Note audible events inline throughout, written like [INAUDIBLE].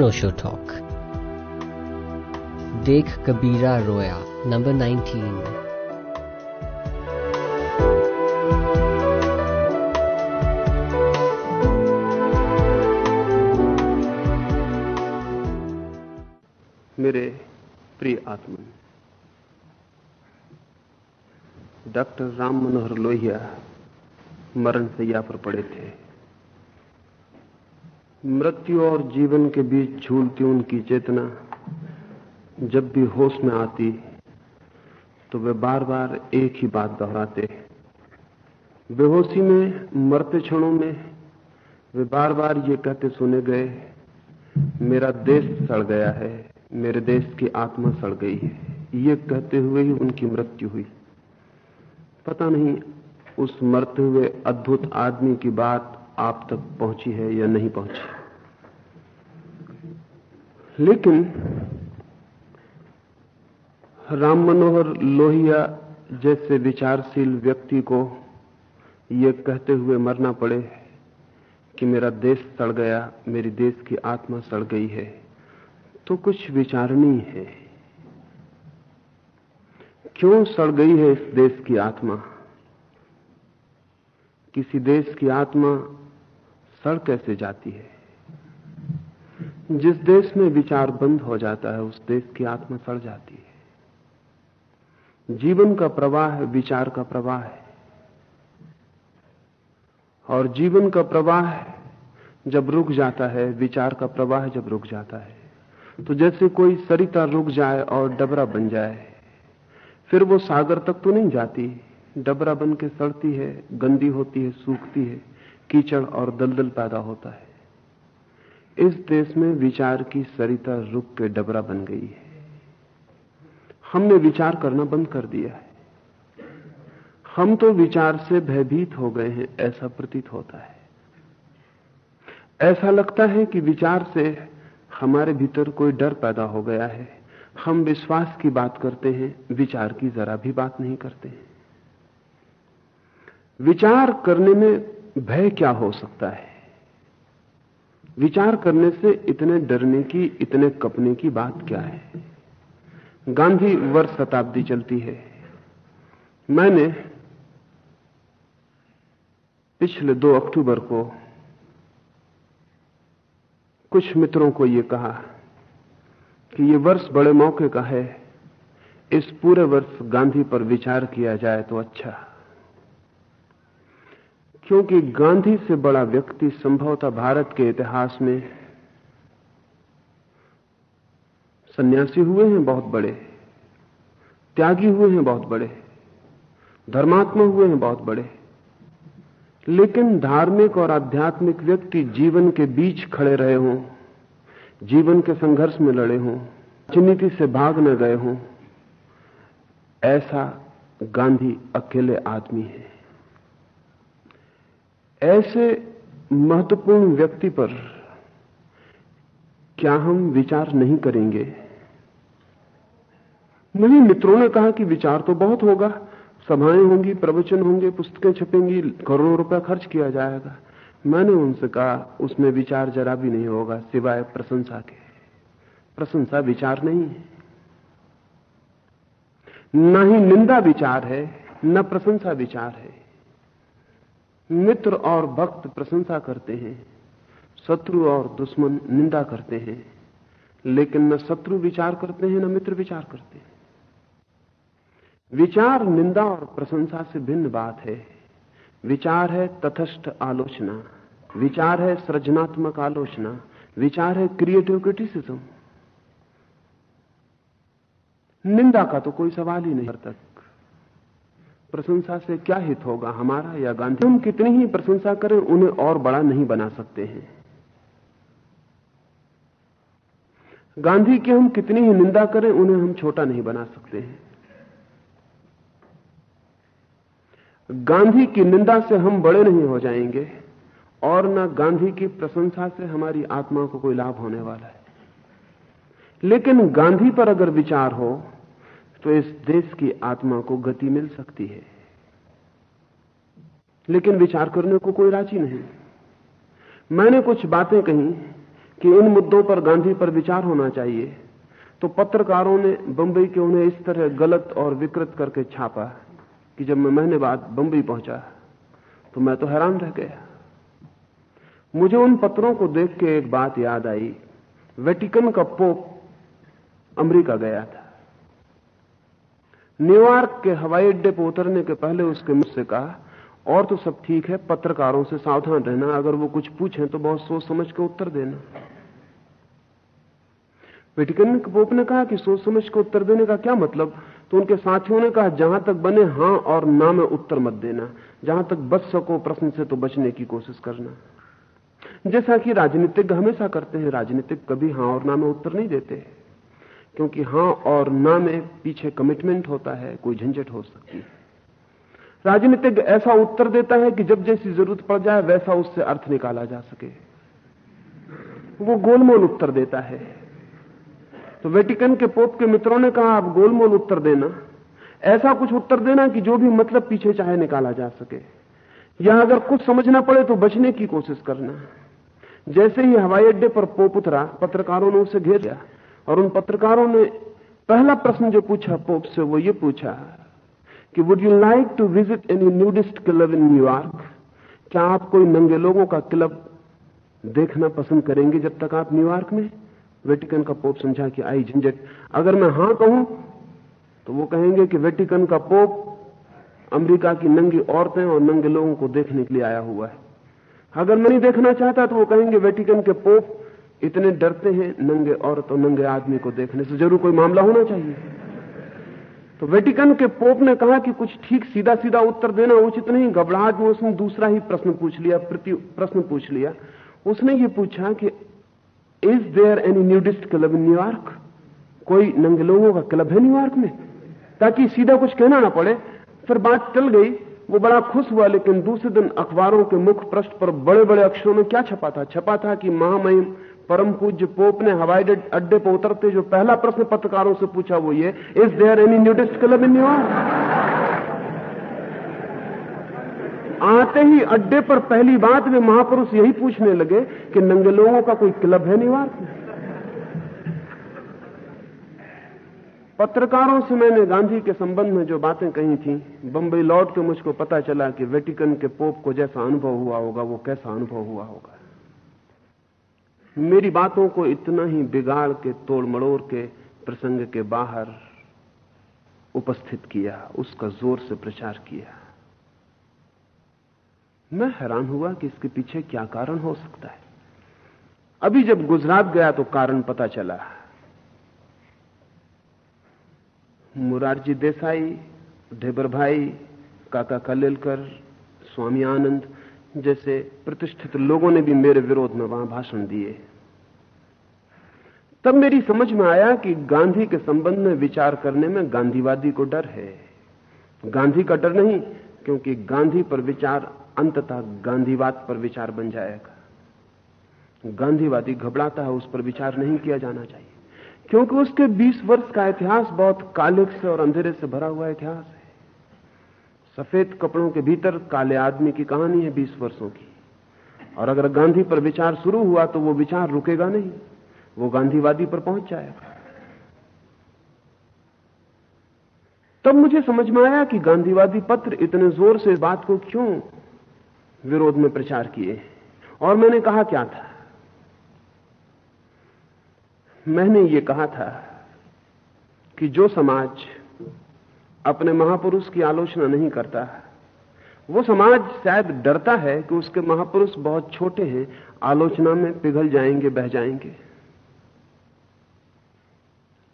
अनोशो talk देख कबीरा रोया number 19 मेरे प्रिय आत्मन, डॉक्टर राम मनोहर लोहिया मरण सैया पर पड़े थे। मृत्यु और जीवन के बीच झूलती उनकी चेतना जब भी होश में आती तो वे बार बार एक ही बात दोहराते बेहोशी में, मरते क्षणों में वे बार बार ये कहते सुने गए, मेरा देश सड़ गया है, मेरे देश की आत्मा सड़ गई है। ये कहते हुए ही उनकी मृत्यु हुई। पता नहीं, उस मरते हुए अद्भुत आदमी की बात आप तक पहुँची है या नहीं पहुँची। लेकिन राम मनोहर लोहिया जैसे विचारशील व्यक्ति को यह कहते हुए मरना पड़े कि मेरा देश सड़ गया, मेरी देश की आत्मा सड़ गई है तो कुछ विचारणीय है। क्यों सड़ गई है इस देश की आत्मा? किसी देश की आत्मा सड़ कैसे जाती है? जिस देश में विचार बंद हो जाता है, उस देश की आत्मा सड़ जाती है। जीवन का प्रवाह विचार का प्रवाह है। और जीवन का प्रवाह जब रुक जाता है, विचार का प्रवाह जब रुक जाता है तो जैसे कोई सरिता रुक जाए और डबरा बन जाए, फिर वो सागर तक तो नहीं जाती, डबरा बन के सड़ती है, गंदी होती है, सूखती है। कीचड़ और दलदल पैदा होता है। इस देश में विचार की सरिता रुक के डबरा बन गई है। हमने विचार करना बंद कर दिया है। हम तो विचार से भयभीत हो गए हैं, ऐसा प्रतीत होता है। ऐसा लगता है कि विचार से हमारे भीतर कोई डर पैदा हो गया है। हम विश्वास की बात करते हैं, विचार की जरा भी बात नहीं करते हैं। विचार करने में भय क्या हो सकता है? विचार करने से इतने डरने की, इतने कपने की बात क्या है? गांधी वर्ष शताब्दी चलती है। मैंने पिछले दो अक्टूबर को कुछ मित्रों को यह कहा कि यह वर्ष बड़े मौके का है। इस पूरे वर्ष गांधी पर विचार किया जाए तो अच्छा। क्योंकि गांधी से बड़ा व्यक्ति संभवतः भारत के इतिहास में सन्यासी हुए हैं बहुत बड़े, त्यागी हुए हैं बहुत बड़े, धर्मात्मा हुए हैं बहुत बड़े। लेकिन धार्मिक और आध्यात्मिक व्यक्ति जीवन के बीच खड़े रहे हों, जीवन के संघर्ष में लड़े हों, राजनीति से भाग न गए हों, ऐसा गांधी अकेले आदमी है। ऐसे महत्वपूर्ण व्यक्ति पर क्या हम विचार नहीं करेंगे? नहीं, मित्रों ने कहा कि विचार तो बहुत होगा। सभाएँ होंगी, प्रवचन होंगे, पुस्तकें छपेंगी, करोड़ों रुपया खर्च किया जाएगा। मैंने उनसे कहा, उसमें विचार जरा भी नहीं होगा, सिवाय प्रशंसा के। प्रशंसा विचार नहीं है। ना ही निंदा विचार है, न प्रशंसा विचार है। मित्र और भक्त प्रशंसा करते हैं, शत्रु और दुश्मन निंदा करते हैं, लेकिन न शत्रु विचार करते हैं, न मित्र विचार करते हैं। विचार, निंदा और प्रशंसा से भिन्न बात है। विचार है तथस्थ आलोचना, विचार है सृजनात्मक आलोचना, विचार है क्रिएटिव क्रिटिसिज्म निंदा का तो कोई सवाल ही नहीं तक प्रशंसा से क्या हित होगा, हमारा या गांधी? हम कितनी ही प्रशंसा करें, उन्हें और बड़ा नहीं बना सकते हैं। गांधी की हम कितनी ही निंदा करें, उन्हें हम छोटा नहीं बना सकते हैं। गांधी की निंदा से हम बड़े नहीं हो जाएँगे, और ना गांधी की प्रशंसा से हमारी आत्मा को कोई लाभ होने वाला है। लेकिन गांधी पर अगर विचार हो तो इस देश की आत्मा को गति मिल सकती है। लेकिन विचार करने को कोई राज़ी नहीं। मैंने कुछ बातें कही कि इन मुद्दों पर गांधी पर विचार होना चाहिए। तो पत्रकारों ने बंबई के उन्हें इस तरह गलत और विकृत करके छापा कि जब मैं महीने बाद बंबई पहुँचा तो मैं तो हैरान रह गया। मुझे उन पत्रों को देख के एक बात याद आई। वेटिकन का पोप अमेरिका गया था। न्यूयॉर्क के हवाई अड्डे पर उतरने के पहले उसके मुझसे कहा, और तो सब ठीक है, पत्रकारों से सावधान रहना, अगर वो कुछ पूछें तो बहुत सोच समझ के उत्तर देना। वेटिकन पोप ने कहा कि सोच समझ के उत्तर देने का क्या मतलब? तो उनके साथियों ने कहा, जहाँ तक बने, हाँ और ना में उत्तर मत देना। जहाँ तक बच सको प्रश्न से तो बचने की कोशिश करना। जैसा कि राजनीतिज्ञ हमेशा करते हैं, राजनीतिक कभी हाँ और ना में उत्तर नहीं देते। क्योंकि हाँ और ना में पीछे कमिटमेंट होता है, कोई झंझट हो सकती है। राजनीतिज्ञ ऐसा उत्तर देता है कि जब जैसी ज़रूरत पड़ जाए, वैसा उससे अर्थ निकाला जा सके। वो गोलमोल उत्तर देता है। तो वेटिकन के पोप के मित्रों ने कहा, आप गोलमोल उत्तर देना। ऐसा कुछ उत्तर देना कि जो भी मतलब पीछे चाहे निकाला जा सके। या अगर कुछ समझना पड़े तो बचने की कोशिश करना। जैसे ही हवाई अड्डे पर पोप उतरा, पत्रकारों ने उसे घेर लिया। और उन पत्रकारों ने पहला प्रश्न जो पूछा पोप से, वो ये पूछा कि would you like to visit any nudist club in New York क्या आप कोई नंगे लोगों का क्लब देखना पसंद करेंगे जब तक आप न्यूयॉर्क में? वेटिकन का पोप समझा कि आई झंझट। अगर मैं हाँ कहूँ तो वो कहेंगे कि वेटिकन का पोप अमेरिका की नंगी औरतें और नंगे लोगों को देखने के लिए आया हुआ है। अगर मैं नहीं देखना चाहता तो वो कहेंगे वेटिकन के पोप इतने डरते हैं नंगे औरत और नंगे आदमी को देखने से। ज़रूर कोई मामला होना चाहिए। तो वेटिकन के पोप ने कहा कि कुछ ठीक सीधा सीधा उत्तर देना उचित नहीं। घबराहट में उसने दूसरा ही प्रश्न पूछ लिया प्रश्न पूछ लिया। उसने ये पूछा कि is there any nudist club in New York कोई नंगे लोगों का क्लब है न्यूयॉर्क में? ताकि सीधा कुछ कहना ना पड़े। फिर बात चल गई। वो बड़ा खुश हुआ, लेकिन दूसरे दिन अखबारों के मुख पृष्ठ पर बड़े बड़े अक्षरों में क्या छपा था? छपा था कि महामहिम परम पूज्य पोप ने हवाई अड्डे पर उतरते जो पहला प्रश्न पत्रकारों से पूछा वो ये is there any nudist club in New York आते ही अड्डे पर पहली बात वे महापुरुष यही पूछने लगे कि नंगे लोगों का कोई क्लब है न्यूयॉर्क में पत्रकारों से मैंने गांधी के संबंध में जो बातें कही थी, बंबई लौट के मुझको पता चला कि वेटिकन के पोप को जैसा अनुभव हुआ होगा, वो कैसा अनुभव हुआ होगा। मेरी बातों को इतना ही बिगाड़ के तोड़ मड़ोड़ के, प्रसंग के बाहर उपस्थित किया, उसका ज़ोर से प्रचार किया। मैं हैरान हुआ कि इसके पीछे क्या कारण हो सकता है। अभी जब गुजरात गया तो कारण पता चला। मुरारजी देसाई, ढेबर भाई, काका कलेलकर, स्वामी आनंद जैसे प्रतिष्ठित लोगों ने भी मेरे विरोध में वहाँ भाषण दिए। तब मेरी समझ में आया कि गांधी के संबंध में विचार करने में गांधीवादी को डर है। गांधी का डर नहीं, क्योंकि गांधी पर विचार अंततः गांधीवाद पर विचार बन जाएगा। गांधीवादी घबराता है, उस पर विचार नहीं किया जाना चाहिए, क्योंकि उसके 20 वर्ष का इतिहास बहुत कालिक से और अंधेरे से भरा हुआ इतिहास है। सफ़ेद कपड़ों के भीतर काले आदमी की कहानी है 20 वर्षों की। और अगर गांधी पर विचार शुरू हुआ तो वो विचार रुकेगा नहीं। वो गांधीवादी पर पहुँच जाएगा। तब मुझे समझ में आया कि गांधीवादी पत्र इतने ज़ोर से बात को क्यों विरोध में प्रचार किए। और मैंने कहा क्या था? मैंने ये कहा था कि जो समाज अपने महापुरुष की आलोचना नहीं करता वो समाज शायद डरता है कि उसके महापुरुष बहुत छोटे हैं, आलोचना में पिघल जाएँगे, बह जाएँगे।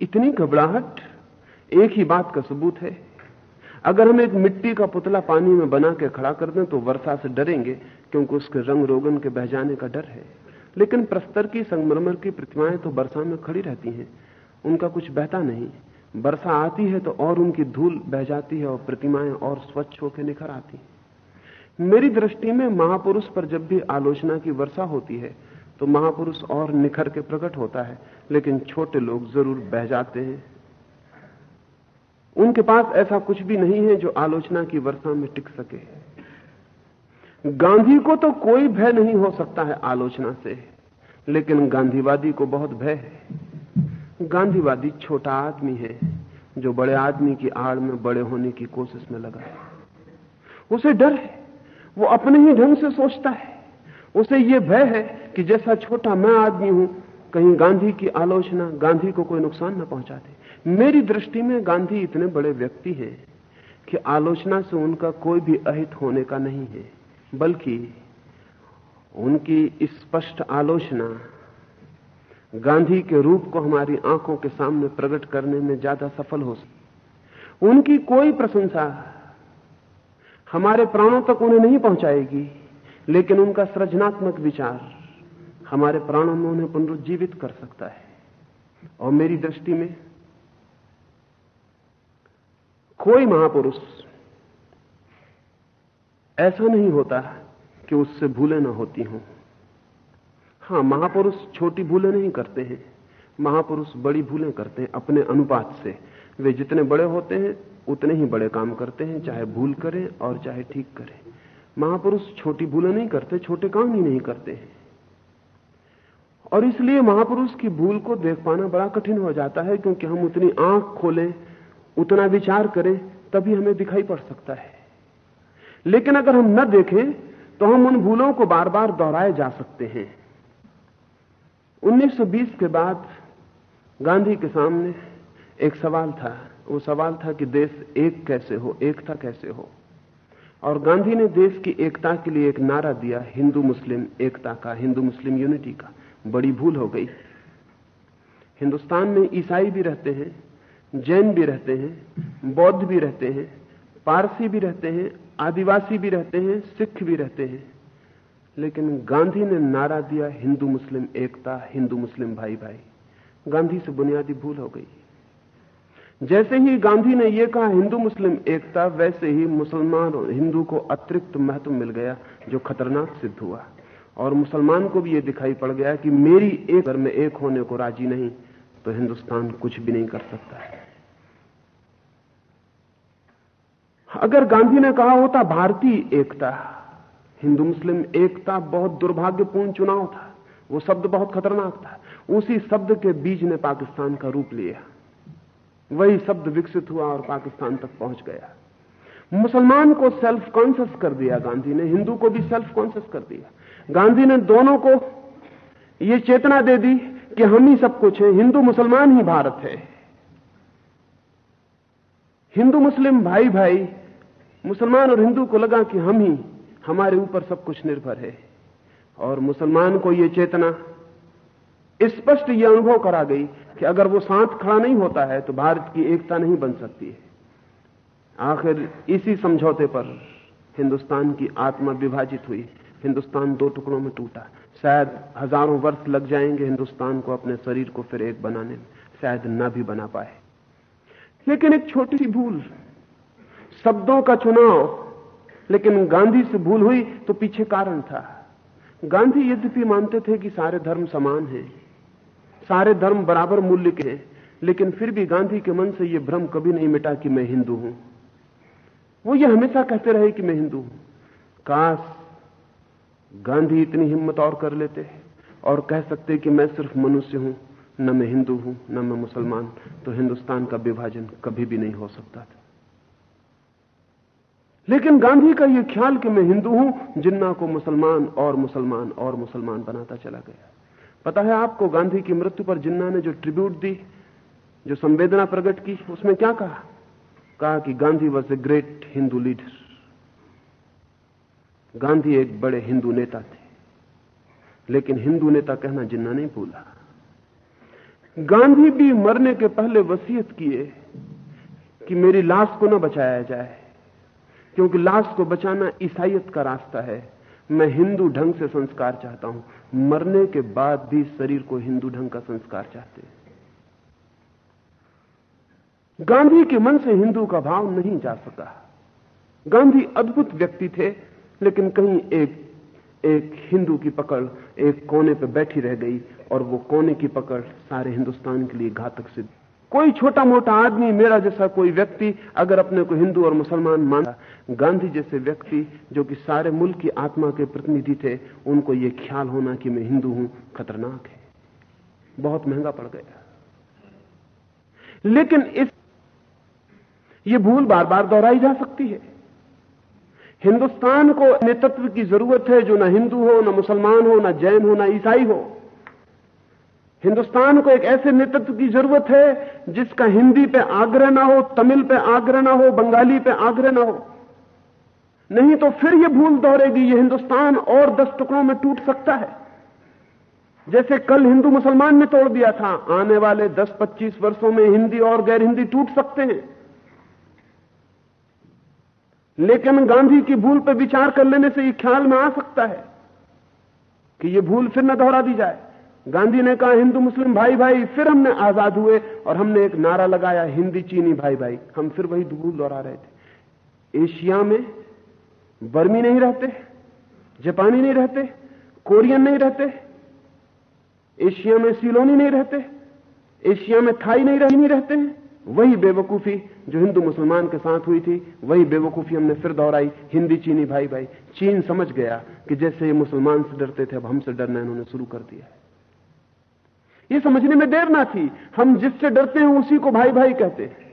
इतनी घबराहट एक ही बात का सबूत है। अगर हम एक मिट्टी का पुतला पानी में बना के खड़ा कर दें तो वर्षा से डरेंगे, क्योंकि उसके रंग रोगन के बह जाने का डर है। लेकिन प्रस्तर की, संगमरमर की प्रतिमाएँ तो वर्षा में खड़ी रहती हैं। उनका कुछ बहता नहीं। वर्षा आती है तो और उनकी धूल बह जाती है और प्रतिमाएँ और स्वच्छ होकर निखर आती मेरी दृष्टि में महापुरुष पर जब भी आलोचना की वर्षा होती है तो महापुरुष और निखर के प्रकट होता है, लेकिन छोटे लोग ज़रूर बह जाते हैं। उनके पास ऐसा कुछ भी नहीं है जो आलोचना की वर्षा में टिक सके। गांधी को तो कोई भय नहीं हो सकता है आलोचना से, लेकिन गांधीवादी को बहुत भय है। गांधीवादी छोटा आदमी है, जो बड़े आदमी की आड़ में बड़े होने की कोशिश में लगा है। उसे डर है, वो अपने ही ढंग से सोचता है। उसे ये भय है कि जैसा छोटा मैं आदमी हूँ, कहीं गांधी की आलोचना गांधी को कोई नुकसान न पहुँचा दे मेरी दृष्टि में गांधी इतने बड़े व्यक्ति हैं कि आलोचना से उनका कोई भी अहित होने का नहीं है, बल्कि उनकी स्पष्ट आलोचना गांधी के रूप को हमारी आँखों के सामने प्रकट करने में ज़्यादा सफल हो सकती उनकी कोई प्रशंसा हमारे प्राणों तक उन्हें नहीं पहुंचाएगी, लेकिन उनका सृजनात्मक विचार हमारे प्राणों में उन्हें पुनरुज्जीवित कर सकता है। और मेरी दृष्टि में कोई महापुरुष ऐसा नहीं होता कि उससे भूलें ना होती हों। हाँ, महापुरुष छोटी भूलें नहीं करते हैं। महापुरुष बड़ी भूलें करते हैं अपने अनुपात से। वे जितने बड़े होते हैं, उतने ही बड़े काम करते हैं, चाहे भूल करें और चाहे ठीक करें। महापुरुष छोटी भूलें नहीं करते, छोटे काम ही नहीं करते हैं। और इसलिए महापुरुष की भूल को देख पाना बड़ा कठिन हो जाता है, क्योंकि हम उतनी आँख खोलें, उतना विचार करें, तभी हमें दिखाई पड़ सकता है। लेकिन अगर हम न देखें तो हम उन भूलों को बार बार दोहराए जा सकते हैं। 1920 के बाद गांधी के सामने एक सवाल था। वो सवाल था कि देश एक कैसे हो, एकता कैसे हो? और गांधी ने देश की एकता के लिए एक नारा दिया, हिंदू मुस्लिम एकता का, हिंदू मुस्लिम यूनिटी का। बड़ी भूल हो गई। हिंदुस्तान में ईसाई भी रहते हैं, जैन भी रहते हैं, बौद्ध भी रहते हैं, पारसी भी रहते हैं, आदिवासी भी रहते हैं, सिख भी रहते हैं। लेकिन गांधी ने नारा दिया हिंदू मुस्लिम एकता, हिंदू मुस्लिम भाई भाई गांधी से बुनियादी भूल हो गई। जैसे ही गांधी ने यह कहा, हिंदू मुस्लिम एकता, वैसे ही मुसलमान और हिंदू को अतिरिक्त महत्व मिल गया, जो खतरनाक सिद्ध हुआ। और मुसलमान को भी यह दिखाई पड़ गया कि मेरी एक घर में एक होने को राज़ी नहीं तो हिंदुस्तान कुछ भी नहीं कर सकता। अगर गांधी ने कहा होता, भारतीय एकता हिंदू मुस्लिम एकता बहुत दुर्भाग्यपूर्ण चुनाव था। वो शब्द बहुत खतरनाक था। उसी शब्द के बीज ने पाकिस्तान का रूप लिया। वही शब्द विकसित हुआ और पाकिस्तान तक पहुँच गया। मुसलमान को सेल्फ कॉन्शियस कर दिया गांधी ने, हिंदू को भी सेल्फ कॉन्शियस कर दिया। गांधी ने दोनों को यह चेतना दे दी कि हम ही सब कुछ हैं, हिंदू मुसलमान ही भारत है। हिंदू मुस्लिम भाई भाई मुसलमान और हिंदू को लगा कि हम ही हमारे ऊपर सब कुछ निर्भर है। और मुसलमान को यह चेतना स्पष्ट यह अनुभव करा गई कि अगर वो साथ खड़ा नहीं होता है तो भारत की एकता नहीं बन सकती है। आखिर इसी समझौते पर हिंदुस्तान की आत्मा विभाजित हुई। हिंदुस्तान दो टुकड़ों में टूटा। शायद हज़ारों वर्ष लग जाएँगे हिंदुस्तान को अपने शरीर को फिर एक बनाने में। शायद न भी बना पाए। लेकिन एक छोटी सी भूल। शब्दों का चुनाव लेकिन गांधी से भूल हुई तो पीछे कारण था। गांधी यद्यपि मानते थे कि सारे धर्म समान हैं, सारे धर्म बराबर मूल्य के हैं, लेकिन फिर भी गांधी के मन से यह भ्रम कभी नहीं मिटा कि मैं हिंदू हूँ। वो ये हमेशा कहते रहे कि मैं हिंदू हूँ। काश गांधी इतनी हिम्मत और कर लेते और कह सकते कि मैं सिर्फ़ मनुष्य हूँ, न मैं हिंदू हूँ, न मैं मुसलमान तो हिंदुस्तान का विभाजन कभी भी नहीं हो सकता था। लेकिन गांधी का यह ख्याल कि मैं हिंदू हूँ, जिन्ना को मुसलमान और मुसलमान और मुसलमान बनाता चला गया। पता है आपको गांधी की मृत्यु पर जिन्ना ने जो ट्रिब्यूट दी, जो संवेदना प्रकट की, उसमें क्या कहा? कहा कि Gandhi was a great Hindu leader Gandhi एक बड़े हिंदू नेता थे। लेकिन हिंदू नेता कहना जिन्ना नहीं भूला। गांधी भी मरने के पहले वसीयत किए कि मेरी लाश को न बचाया जाए। क्योंकि लाश को बचाना ईसाइत का रास्ता है। मैं हिंदू ढंग से संस्कार चाहता हूँ। मरने के बाद भी शरीर को हिंदू ढंग का संस्कार चाहते गांधी के मन से हिंदू का भाव नहीं जा सका। गांधी अद्भुत व्यक्ति थे, लेकिन कहीं एक एक हिंदू की पकड़ एक कोने पर बैठी रह गई और वो कोने की पकड़ सारे हिंदुस्तान के लिए घातक सिद्ध कोई छोटा मोटा आदमी मेरा जैसा कोई व्यक्ति अगर अपने को हिंदू और मुसलमान माना गांधी जैसे व्यक्ति जो कि सारे मुल्क की आत्मा के प्रतिनिधि थे, उनको यह ख्याल होना कि मैं हिंदू हूँ, खतरनाक है। बहुत महँगा पड़ गया। लेकिन इस ये भूल बार बार दोहराई जा सकती है। हिंदुस्तान को नेतृत्व की ज़रूरत है जो ना हिंदू हो, ना मुसलमान हो, ना जैन हो, ना ईसाई हो। हिंदुस्तान को एक ऐसे नेतृत्व की ज़रूरत है जिसका हिंदी पे आग्रह ना हो, तमिल पे आग्रह ना हो, बंगाली पे आग्रह ना हो। नहीं तो फिर यह भूल दोहरेगी, ये हिंदुस्तान और दस टुकड़ों में टूट सकता है। जैसे कल हिंदू मुसलमान ने तोड़ दिया था, आने वाले 10-25 वर्षों में हिंदी और गैर हिंदी टूट सकते हैं। लेकिन गांधी की भूल पर विचार कर लेने से यह ख्याल में आ सकता है कि यह भूल फिर न दोहरा दी जाए। गांधी ने कहा, हिंदू, मुस्लिम भाई भाई फिर हमने आज़ाद हुए और हमने एक नारा लगाया, हिंदी चीनी भाई भाई हम फिर वही भूल दोहरा रहे थे। एशिया में बर्मी नहीं रहते, जापानी नहीं रहते, कोरियन नहीं रहते, एशिया में सिलोनी नहीं रहते, एशिया में थाई नहीं रही, नहीं रहते वही बेवकूफ़ी जो हिंदू मुसलमान के साथ हुई थी, वही बेवकूफ़ी हमने फिर दोहराई, हिंदी चीनी भाई भाई चीन समझ गया कि जैसे ये मुसलमान से डरते थे, अब हमसे डरना इन्होंने शुरू कर दिया है। ये समझने में देर ना थी। हम जिससे डरते हैं, उसी को भाई भाई कहते हैं।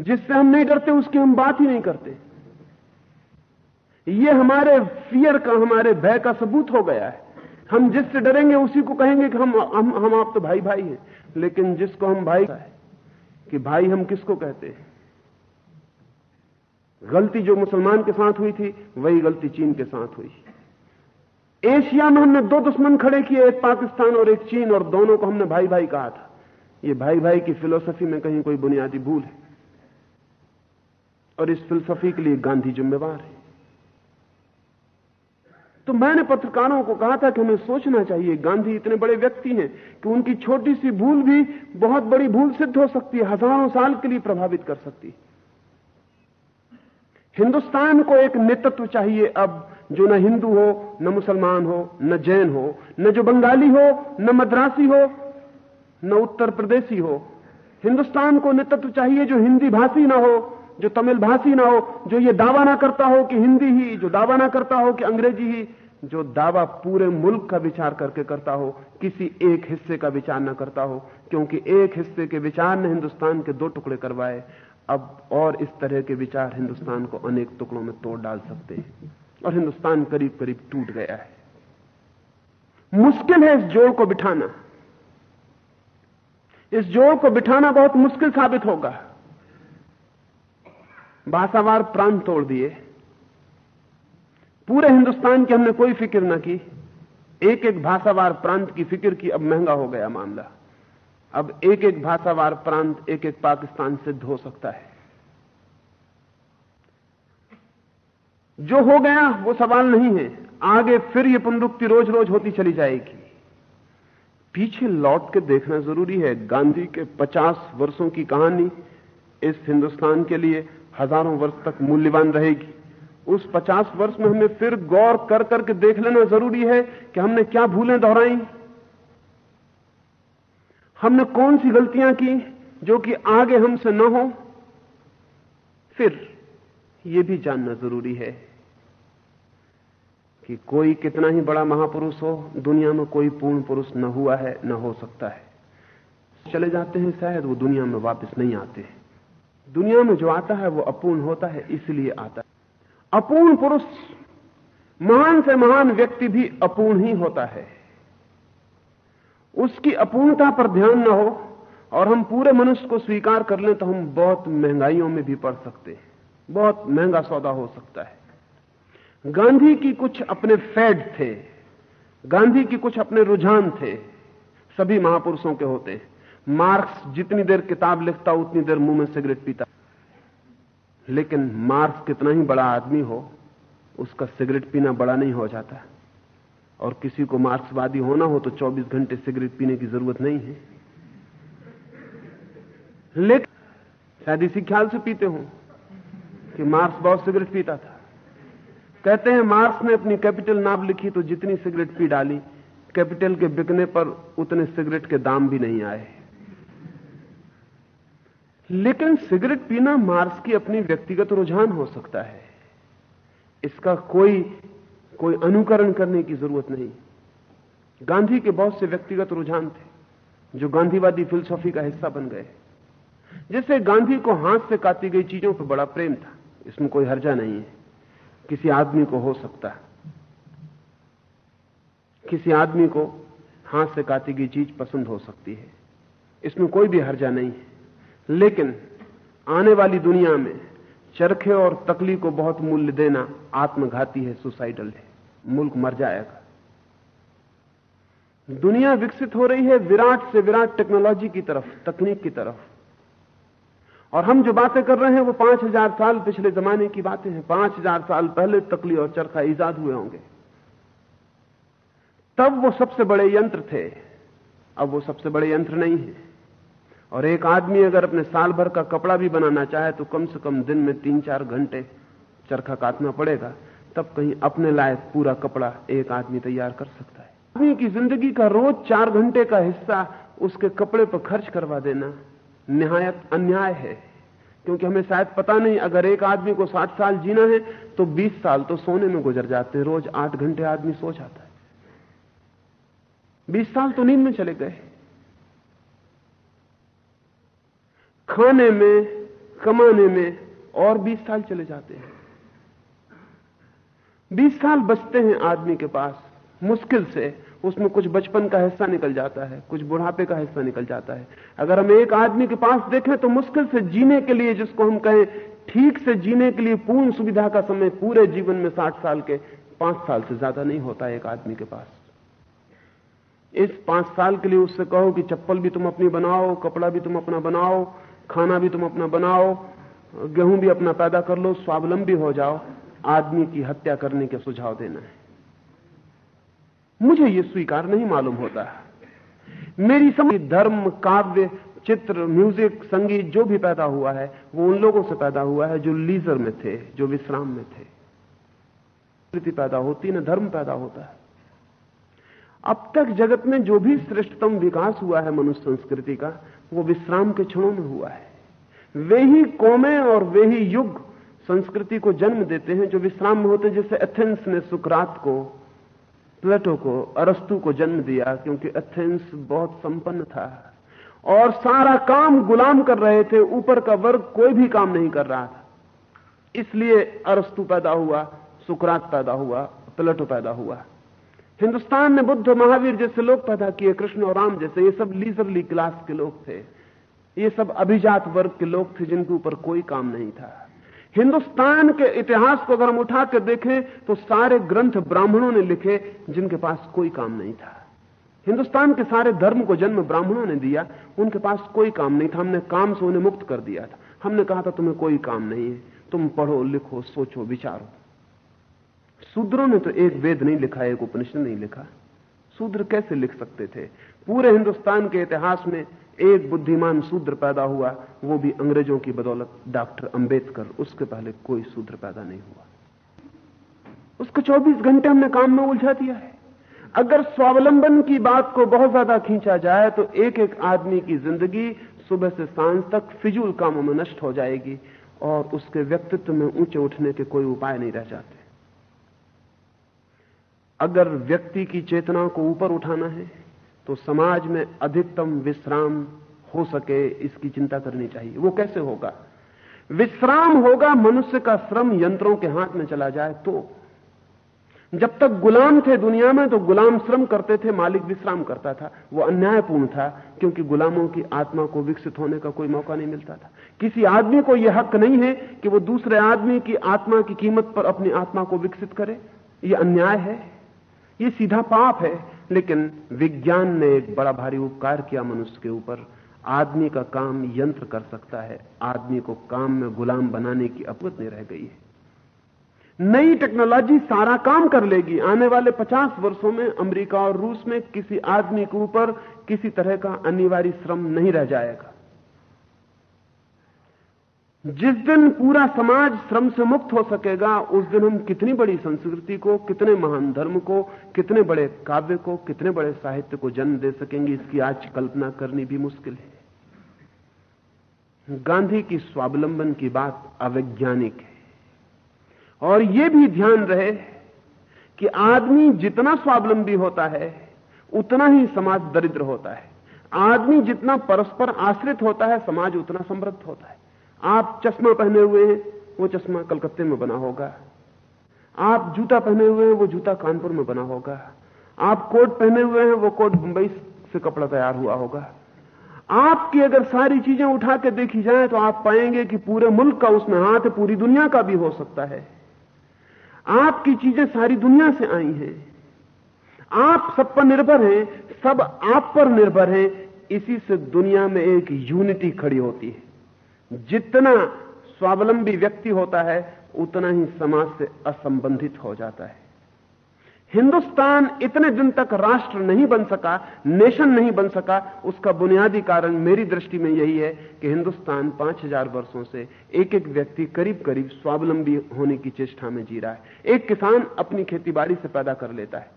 जिससे हम नहीं डरते, उसकी हम बात ही नहीं करते। ये हमारे फियर का, हमारे भय का सबूत हो गया है। हम जिससे डरेंगे, उसी को कहेंगे कि हम हम हम आप तो भाई भाई हैं। लेकिन जिसको हम भाई कि भाई हम किसको कहते हैं? गलती जो मुसलमान के साथ हुई थी, वही गलती चीन के साथ हुई। एशिया में हमने दो दुश्मन खड़े किए, एक पाकिस्तान और एक चीन, और दोनों को हमने भाई भाई कहा था। ये भाई भाई की फिलोसफी में कहीं कोई बुनियादी भूल है। और इस फिलोसफी के लिए गांधी जिम्मेवार है। तो मैंने पत्रकारों को कहा था कि हमें सोचना चाहिए, गांधी इतने बड़े व्यक्ति हैं कि उनकी छोटी सी भूल भी बहुत बड़ी भूल सिद्ध हो सकती है, हज़ारों साल के लिए प्रभावित कर सकती है। हिंदुस्तान को एक नेतृत्व चाहिए अब जो न हिंदू हो, न मुसलमान हो, न जैन हो, न जो बंगाली हो, न मद्रासी हो, न उत्तर प्रदेशी हो। हिंदुस्तान को नेतृत्व चाहिए जो हिंदी भाषी ना हो, जो तमिल भाषी ना हो, जो ये दावा ना करता हो कि हिंदी ही, जो दावा ना करता हो कि अंग्रेज़ी ही, जो दावा पूरे मुल्क का विचार करके करता हो, किसी एक हिस्से का विचार ना करता हो, क्योंकि एक हिस्से के विचार ने हिंदुस्तान के दो टुकड़े करवाए। अब और इस तरह के विचार हिंदुस्तान को अनेक टुकड़ों में तोड़ डाल सकते हैं। और हिंदुस्तान करीब करीब टूट गया है। मुश्किल है इस जोड़ को बिठाना। इस जोड़ को बिठाना बहुत मुश्किल साबित होगा। भाषावार प्रांत तोड़ दिए। पूरे हिंदुस्तान की हमने कोई फ़िक्र ना की। एक एक भाषावार प्रांत की फ़िक्र की अब महँगा हो गया मामला। अब एक एक भाषावार प्रांत एक एक पाकिस्तान सिद्ध हो सकता है। जो हो गया, वो सवाल नहीं है। आगे फिर ये पुनरुक्ति रोज रोज होती चली जाएगी। पीछे लौट के देखना ज़रूरी है। गांधी के 50 वर्षों की कहानी इस हिंदुस्तान के लिए हज़ारों वर्ष तक मूल्यवान रहेगी। उस 50 वर्ष में हमें फिर गौर कर करके देख लेना ज़रूरी है कि हमने क्या भूलें दोहराई। हमने कौन सी गलतियाँ की जो कि आगे हमसे न हो? फिर यह भी जानना ज़रूरी है कि कोई कितना ही बड़ा महापुरुष हो, दुनिया में कोई पूर्ण पुरुष न हुआ है, न हो सकता है। चले जाते हैं शायद वो दुनिया में वापस नहीं आते दुनिया में जो आता है वो अपूर्ण होता है, इसलिए आता है। अपूर्ण पुरुष, महान से महान व्यक्ति भी अपूर्ण ही होता है। उसकी अपूर्णता पर ध्यान न हो, और हम पूरे मनुष्य को स्वीकार कर लें तो हम बहुत महंगाइयों में भी पड़ सकते हैं। बहुत महँगा सौदा हो सकता है। गांधी की कुछ अपने फैड थे, गांधी की कुछ अपने रुझान थे, सभी महापुरुषों के होते। हैं मार्क्स जितनी देर किताब लिखता, उतनी देर मुँह में सिगरेट पीता। लेकिन मार्क्स कितना ही बड़ा आदमी हो, उसका सिगरेट पीना बड़ा नहीं हो जाता। और किसी को मार्क्सवादी होना हो तो 24 घंटे सिगरेट पीने की ज़रूरत नहीं है। लेकिन शायद इसी ख्याल से पीते हो। कि मार्क्स बहुत सिगरेट पीता था। कहते हैं मार्क्स ने अपनी कैपिटल नाम लिखी तो जितनी सिगरेट पी डाली, कैपिटल के बिकने पर उतने सिगरेट के दाम भी नहीं आए। लेकिन सिगरेट पीना मार्क्स की अपनी व्यक्तिगत रुझान हो सकता है। इसका कोई कोई अनुकरण करने की ज़रूरत नहीं। गांधी के बहुत से व्यक्तिगत रुझान थे, जो गांधीवादी फिलोसॉफी का हिस्सा बन गए। जैसे गांधी को हाथ से काटी गई चीज़ों पर बड़ा प्रेम था। इसमें कोई हर्जा नहीं है। किसी आदमी को हो सकता है। किसी आदमी को हाथ से काटी गई चीज़ पसंद हो सकती है। इसमें कोई भी हर्जा नहीं है। लेकिन आने वाली दुनिया में चरखे और तकली को बहुत मूल्य देना आत्मघाती है, सुसाइडल है। मुल्क मर जाएगा। दुनिया विकसित हो रही है, विराट से विराट टेक्नोलॉजी की तरफ़, तकनीक की तरफ़। और हम जो बातें कर रहे हैं वो पाँच हज़ार साल पिछले जमाने की बातें हैं। पाँच हज़ार साल पहले तकली और चरखा ईजाद हुए होंगे। तब वो सबसे बड़े यंत्र थे। अब वो सबसे बड़े यंत्र नहीं है। और एक आदमी अगर अपने साल भर का कपड़ा भी बनाना चाहे तो कम से कम दिन में तीन चार घंटे चरखा काटना पड़ेगा। तब कहीं अपने लायक पूरा कपड़ा एक आदमी तैयार कर सकता है। आदमी की ज़िंदगी का रोज चार घंटे का हिस्सा उसके कपड़े पर खर्च करवा देना। निहायत अन्याय है। क्योंकि हमें शायद पता नहीं, अगर एक आदमी को साठ साल जीना है तो बीस साल तो सोने में गुजर जाते हैं। रोज आठ घंटे आदमी सो जाता है। बीस साल तो नींद में चले गए। खाने में, कमाने में और बीस साल चले जाते हैं। बीस साल बचते हैं आदमी के पास, मुश्किल से। उसमें कुछ बचपन का हिस्सा निकल जाता है, कुछ बुढ़ापे का हिस्सा निकल जाता है। अगर हम एक आदमी के पास देखें तो मुश्किल से जीने के लिए जिसको हम कहें, ठीक से जीने के लिए पूर्ण सुविधा का समय पूरे जीवन में साठ साल के, पाँच साल से ज़्यादा नहीं होता एक आदमी के पास। इस पाँच साल के लिए उससे कहो कि चप्पल भी तुम अपनी बनाओ, कपड़ा भी तुम अपना बनाओ, खाना भी तुम अपना बनाओ, गेहूँ भी अपना पैदा कर लो, स्वावलंबी हो जाओ, आदमी की हत्या करने के सुझाव देना है। मुझे यह स्वीकार नहीं मालूम होता। मेरी समझ, धर्म, काव्य, चित्र, म्यूज़िक, संगीत, जो भी पैदा हुआ है, वो उन लोगों से पैदा हुआ है जो लीजर में थे, जो विश्राम में थे। पैदा होती, न धर्म पैदा होता। है अब तक जगत में जो भी श्रेष्ठतम विकास हुआ है मनुष्य संस्कृति का, वो विश्राम के क्षणों में हुआ है। वे ही कौमें और वे ही युग संस्कृति को जन्म देते हैं जो विश्राम में होते हैं, जैसे एथेंस ने सुकरात को प्लेटो को, अरस्तु को जन्म दिया क्योंकि एथेंस बहुत संपन्न था। और सारा काम गुलाम कर रहे थे, ऊपर का वर्ग कोई भी काम नहीं कर रहा था। इसलिए अरस्तु पैदा हुआ, सुकरात पैदा हुआ, प्लेटो पैदा हुआ। हिंदुस्तान ने बुद्ध, महावीर जैसे लोग पैदा किए, कृष्ण और राम जैसे, ये सब लीजरली क्लास के लोग थे। ये सब अभिजात वर्ग के लोग थे जिनके ऊपर कोई काम नहीं था। हिंदुस्तान के इतिहास को अगर हम उठा कर देखें तो सारे ग्रंथ ब्राह्मणों ने लिखे, जिनके पास कोई काम नहीं था। हिंदुस्तान के सारे धर्म को जन्म ब्राह्मणों ने दिया, उनके पास कोई काम नहीं था। हमने काम से उन्हें मुक्त कर दिया था। हमने कहा था, तुम्हें कोई काम नहीं है। तुम पढ़ो, लिखो, सोचो, विचारो। शूद्रों ने तो एक वेद नहीं लिखा, एक उपनिषद नहीं लिखा। शूद्र कैसे लिख सकते थे? पूरे हिंदुस्तान के इतिहास में एक बुद्धिमान शूद्र पैदा हुआ, वो भी अंग्रेज़ों की बदौलत डॉक्टर अंबेडकर। उसके पहले कोई शूद्र पैदा नहीं हुआ। उसको 24 घंटे हमने काम में उलझा दिया है। अगर स्वावलंबन की बात को बहुत ज़्यादा खींचा जाए तो एक एक आदमी की ज़िंदगी सुबह से साँझ तक फिजूल कामों में नष्ट हो जाएगी और उसके व्यक्तित्व में ऊँचे उठने के कोई उपाय नहीं रह जाते। अगर व्यक्ति की चेतना को ऊपर उठाना है तो समाज में अधिकतम विश्राम हो सके, इसकी चिंता करनी चाहिए। वो कैसे होगा? विश्राम होगा मनुष्य का श्रम यंत्रों के हाथ में चला जाए तो। जब तक गुलाम थे दुनिया में तो गुलाम श्रम करते थे, मालिक विश्राम करता था। वो अन्यायपूर्ण था, क्योंकि गुलामों की आत्मा को विकसित होने का कोई मौका नहीं मिलता था। किसी आदमी को यह हक नहीं है कि वो दूसरे आदमी की आत्मा की कीमत पर अपनी आत्मा को विकसित करे। यह अन्याय है। ये सीधा पाप है। लेकिन विज्ञान ने एक बड़ा भारी उपकार किया मनुष्य के ऊपर। आदमी का काम यंत्र कर सकता है। आदमी को काम में गुलाम बनाने की अपत नहीं रह गई है। नई टेक्नोलॉजी सारा काम कर लेगी। आने वाले 50 वर्षों में अमेरिका और रूस में किसी आदमी के ऊपर किसी तरह का अनिवार्य श्रम नहीं रह जाएगा। जिस दिन पूरा समाज श्रम से मुक्त हो सकेगा, उस दिन हम कितनी बड़ी संस्कृति को, कितने महान धर्म को, कितने बड़े काव्य को, कितने बड़े साहित्य को जन्म दे सकेंगे, इसकी आज कल्पना करनी भी मुश्किल है। गांधी की स्वावलंबन की बात अवैज्ञानिक है। और यह भी ध्यान रहे कि आदमी जितना स्वावलंबी होता है, उतना ही समाज दरिद्र होता है। आदमी जितना परस्पर आश्रित होता है, समाज उतना समृद्ध होता है। आप चश्मा पहने हुए हैं, वो चश्मा कलकत्ते में बना होगा। आप जूता पहने हुए हैं, वो जूता कानपुर में बना होगा। आप कोट पहने हुए हैं, वो कोट मुंबई से कपड़ा तैयार हुआ होगा। आपकी अगर सारी चीज़ें उठा के देखी जाए तो आप पाएँगे कि पूरे मुल्क का उसमें हाथ पूरी दुनिया का भी हो सकता है। आपकी चीज़ें सारी दुनिया से आई हैं। आप सब पर निर्भर हैं, सब आप पर निर्भर हैं, इसी से दुनिया में एक यूनिटी खड़ी होती है। जितना स्वावलंबी व्यक्ति होता है, उतना ही समाज से असंबंधित हो जाता है। हिंदुस्तान इतने दिन तक राष्ट्र नहीं बन सका, नेशन नहीं बन सका, उसका बुनियादी कारण मेरी दृष्टि में यही है कि हिंदुस्तान पाँच हज़ार वर्षों से एक एक व्यक्ति करीब करीब स्वावलंबी होने की चेष्टा में जी रहा है। एक किसान अपनी खेतीबाड़ी से पैदा कर लेता है।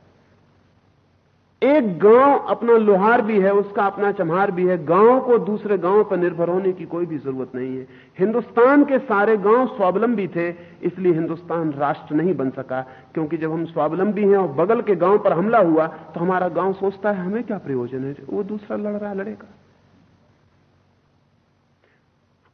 एक गाँव अपना लोहार भी है, उसका अपना चम्हार भी है, गाँव को दूसरे गाँव पर निर्भर होने की कोई भी ज़रूरत नहीं है। हिंदुस्तान के सारे गाँव स्वावलंबी थे, इसलिए हिंदुस्तान राष्ट्र नहीं बन सका, क्योंकि जब हम स्वावलंबी हैं और बगल के गाँव पर हमला हुआ तो हमारा गाँव सोचता है, हमें क्या प्रयोजन है? वो दूसरा लड़ रहा लड़ेगा।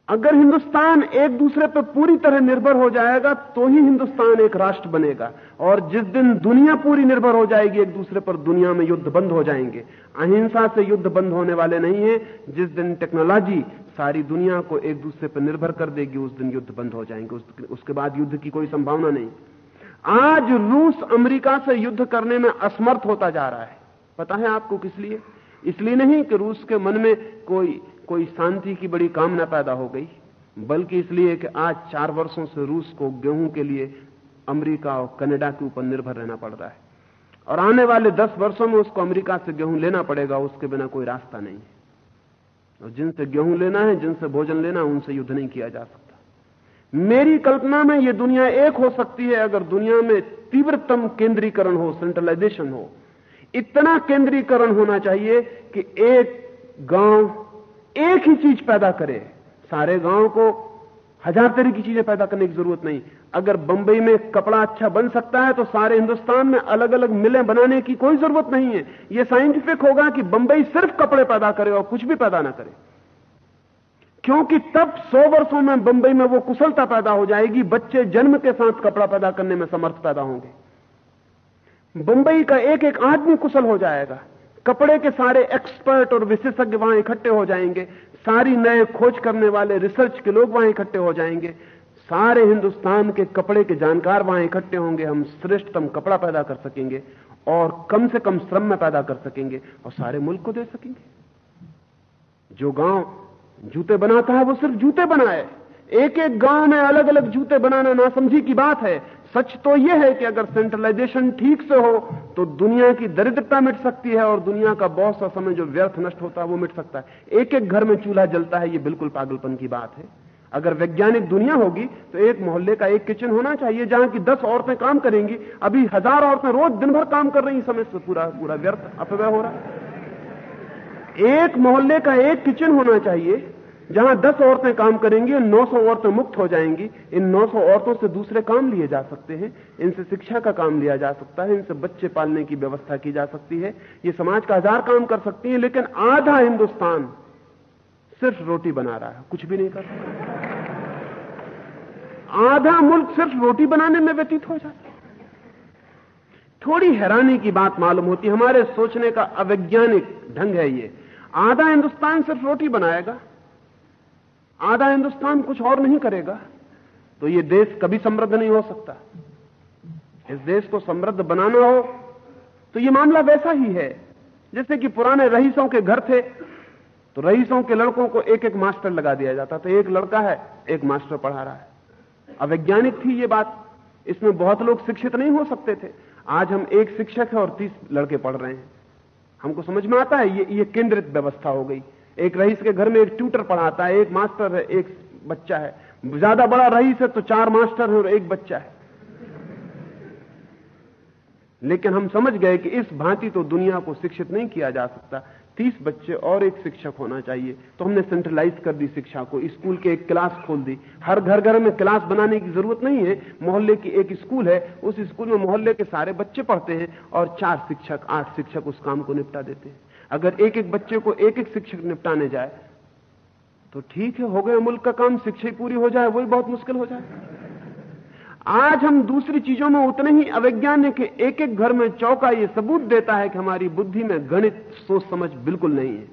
अगर हिंदुस्तान एक दूसरे पर पूरी तरह निर्भर हो जाएगा तो ही हिंदुस्तान एक राष्ट्र बनेगा। और जिस दिन दुनिया पूरी निर्भर हो जाएगी, एक दूसरे पर दुनिया में युद्ध बंद हो जाएँगे। अहिंसा से युद्ध बंद होने वाले नहीं है। जिस दिन टेक्नोलॉजी सारी दुनिया को एक दूसरे पर निर्भर कर देगी, उस दिन युद्ध बंद हो जाएँगे। उसके बाद युद्ध की कोई संभावना नहीं। आज रूस अमेरिका से युद्ध करने में असमर्थ होता जा रहा है। पता है आपको किस लिए? इसलिए नहीं कि रूस के मन में कोई कोई शांति की बड़ी कामना पैदा हो गई, बल्कि इसलिए कि आज चार वर्षों से रूस को गेहूँ के लिए अमेरिका और कनाडा के ऊपर निर्भर रहना पड़ रहा है। और आने वाले दस वर्षों में उसको अमेरिका से गेहूँ लेना पड़ेगा, उसके बिना कोई रास्ता नहीं है। और जिनसे गेहूँ लेना है, जिनसे भोजन लेना है, उनसे युद्ध नहीं किया जा सकता। मेरी कल्पना में यह दुनिया एक हो सकती है, अगर दुनिया में तीव्रतम केंद्रीकरण हो सेंट्रलाइजेशन हो। इतना केंद्रीकरण होना चाहिए कि एक गाँव एक ही चीज़ पैदा करे, सारे गाँव को हज़ार तरह की चीज़ें पैदा करने की ज़रूरत नहीं। अगर बंबई में कपड़ा अच्छा बन सकता है तो सारे हिंदुस्तान में अलग अलग मिलें बनाने की कोई ज़रूरत नहीं है। यह साइंटिफिक होगा कि बंबई सिर्फ़ कपड़े पैदा करे और कुछ भी पैदा ना करे। क्योंकि तब सौ वर्षों में बंबई में वो कुशलता पैदा हो जाएगी, बच्चे जन्म के साथ कपड़ा पैदा करने में समर्थ पैदा होंगे। बंबई का एक एक आदमी कुशल हो जाएगा। कपड़े के सारे एक्सपर्ट और विशेषज्ञ वहाँ इकट्ठे हो जाएँगे। सारी नए खोज करने वाले रिसर्च के लोग वहाँ इकट्ठे हो जाएँगे। सारे हिंदुस्तान के कपड़े के जानकार वहाँ इकट्ठे होंगे। हम श्रेष्ठतम कपड़ा पैदा कर सकेंगे और कम से कम श्रम में पैदा कर सकेंगे और सारे मुल्क को दे सकेंगे। जो गाँव जूते बनाता है, वो सिर्फ़ जूते बनाए। एक एक गाँव में अलग अलग जूते बनाना नासमझी की बात है। सच तो यह है कि अगर सेंट्रलाइजेशन ठीक से हो तो दुनिया की दरिद्रता मिट सकती है और दुनिया का बहुत सा समय जो व्यर्थ नष्ट होता है, वो मिट सकता है। एक एक घर में चूल्हा जलता है, ये बिल्कुल पागलपन की बात है। अगर वैज्ञानिक दुनिया होगी तो एक मोहल्ले का एक किचन होना चाहिए, जहाँ की दस औरतें काम करेंगी। अभी हज़ार औरतें रोज दिन भर काम कर रही समय से पूरा पूरा व्यर्थ अपव्य हो रहा एक मोहल्ले का एक किचन होना चाहिए जहाँ दस औरतें काम करेंगी, नौ सौ औरतें मुक्त हो जाएँगी। इन नौ सौ औरतों से दूसरे काम लिए जा सकते हैं। इनसे शिक्षा का काम लिया जा सकता है। इनसे बच्चे पालने की व्यवस्था की जा सकती है। ये समाज का हज़ार काम कर सकती है, लेकिन आधा हिंदुस्तान सिर्फ़ रोटी बना रहा है। कुछ भी नहीं कर रहा आधा मुल्क सिर्फ़ रोटी बनाने में व्यतीत हो जाता है। थोड़ी हैरानी की बात मालूम होती है। हमारे सोचने का अवैज्ञानिक ढंग है ये। आधा हिंदुस्तान सिर्फ़ रोटी बनाएगा। आधा हिंदुस्तान कुछ और नहीं करेगा तो ये देश कभी समृद्ध नहीं हो सकता। इस देश को समृद्ध बनाना हो तो ये मामला वैसा ही है, जैसे कि पुराने रईसों के घर थे तो रईसों के लड़कों को एक एक मास्टर लगा दिया जाता था। एक लड़का है, एक मास्टर पढ़ा रहा है। अवैज्ञानिक थी ये बात, इसमें बहुत लोग शिक्षित नहीं हो सकते थे। आज हम एक शिक्षक है और तीस लड़के पढ़ रहे हैं। हमको समझ में आता है, ये ये केंद्रित व्यवस्था हो गई। एक रईस के घर में एक ट्यूटर पढ़ाता है, एक मास्टर है, एक बच्चा है। ज़्यादा बड़ा रईस है तो चार मास्टर है और एक बच्चा है। लेकिन हम समझ गए कि इस भांति तो दुनिया को शिक्षित नहीं किया जा सकता। तीस बच्चे और एक शिक्षक होना चाहिए। तो हमने सेंट्रलाइज कर दी शिक्षा को, स्कूल के एक क्लास खोल दी। हर घर घर में क्लास बनाने की ज़रूरत नहीं है। मोहल्ले की एक स्कूल है, उस स्कूल में मोहल्ले के सारे बच्चे पढ़ते हैं और चार शिक्षक, आठ शिक्षक उस काम को निपटा देते हैं। अगर एक एक बच्चे को एक एक शिक्षक निपटाने जाए तो ठीक है, हो गया मुल्क का काम, शिक्षा ही पूरी हो जाए, वही बहुत मुश्किल हो जाए। आज हम दूसरी चीज़ों में उतने ही अवैज्ञानिक एक एक घर में चौका ये सबूत देता है कि हमारी बुद्धि में गणित, सोच, समझ बिल्कुल नहीं है।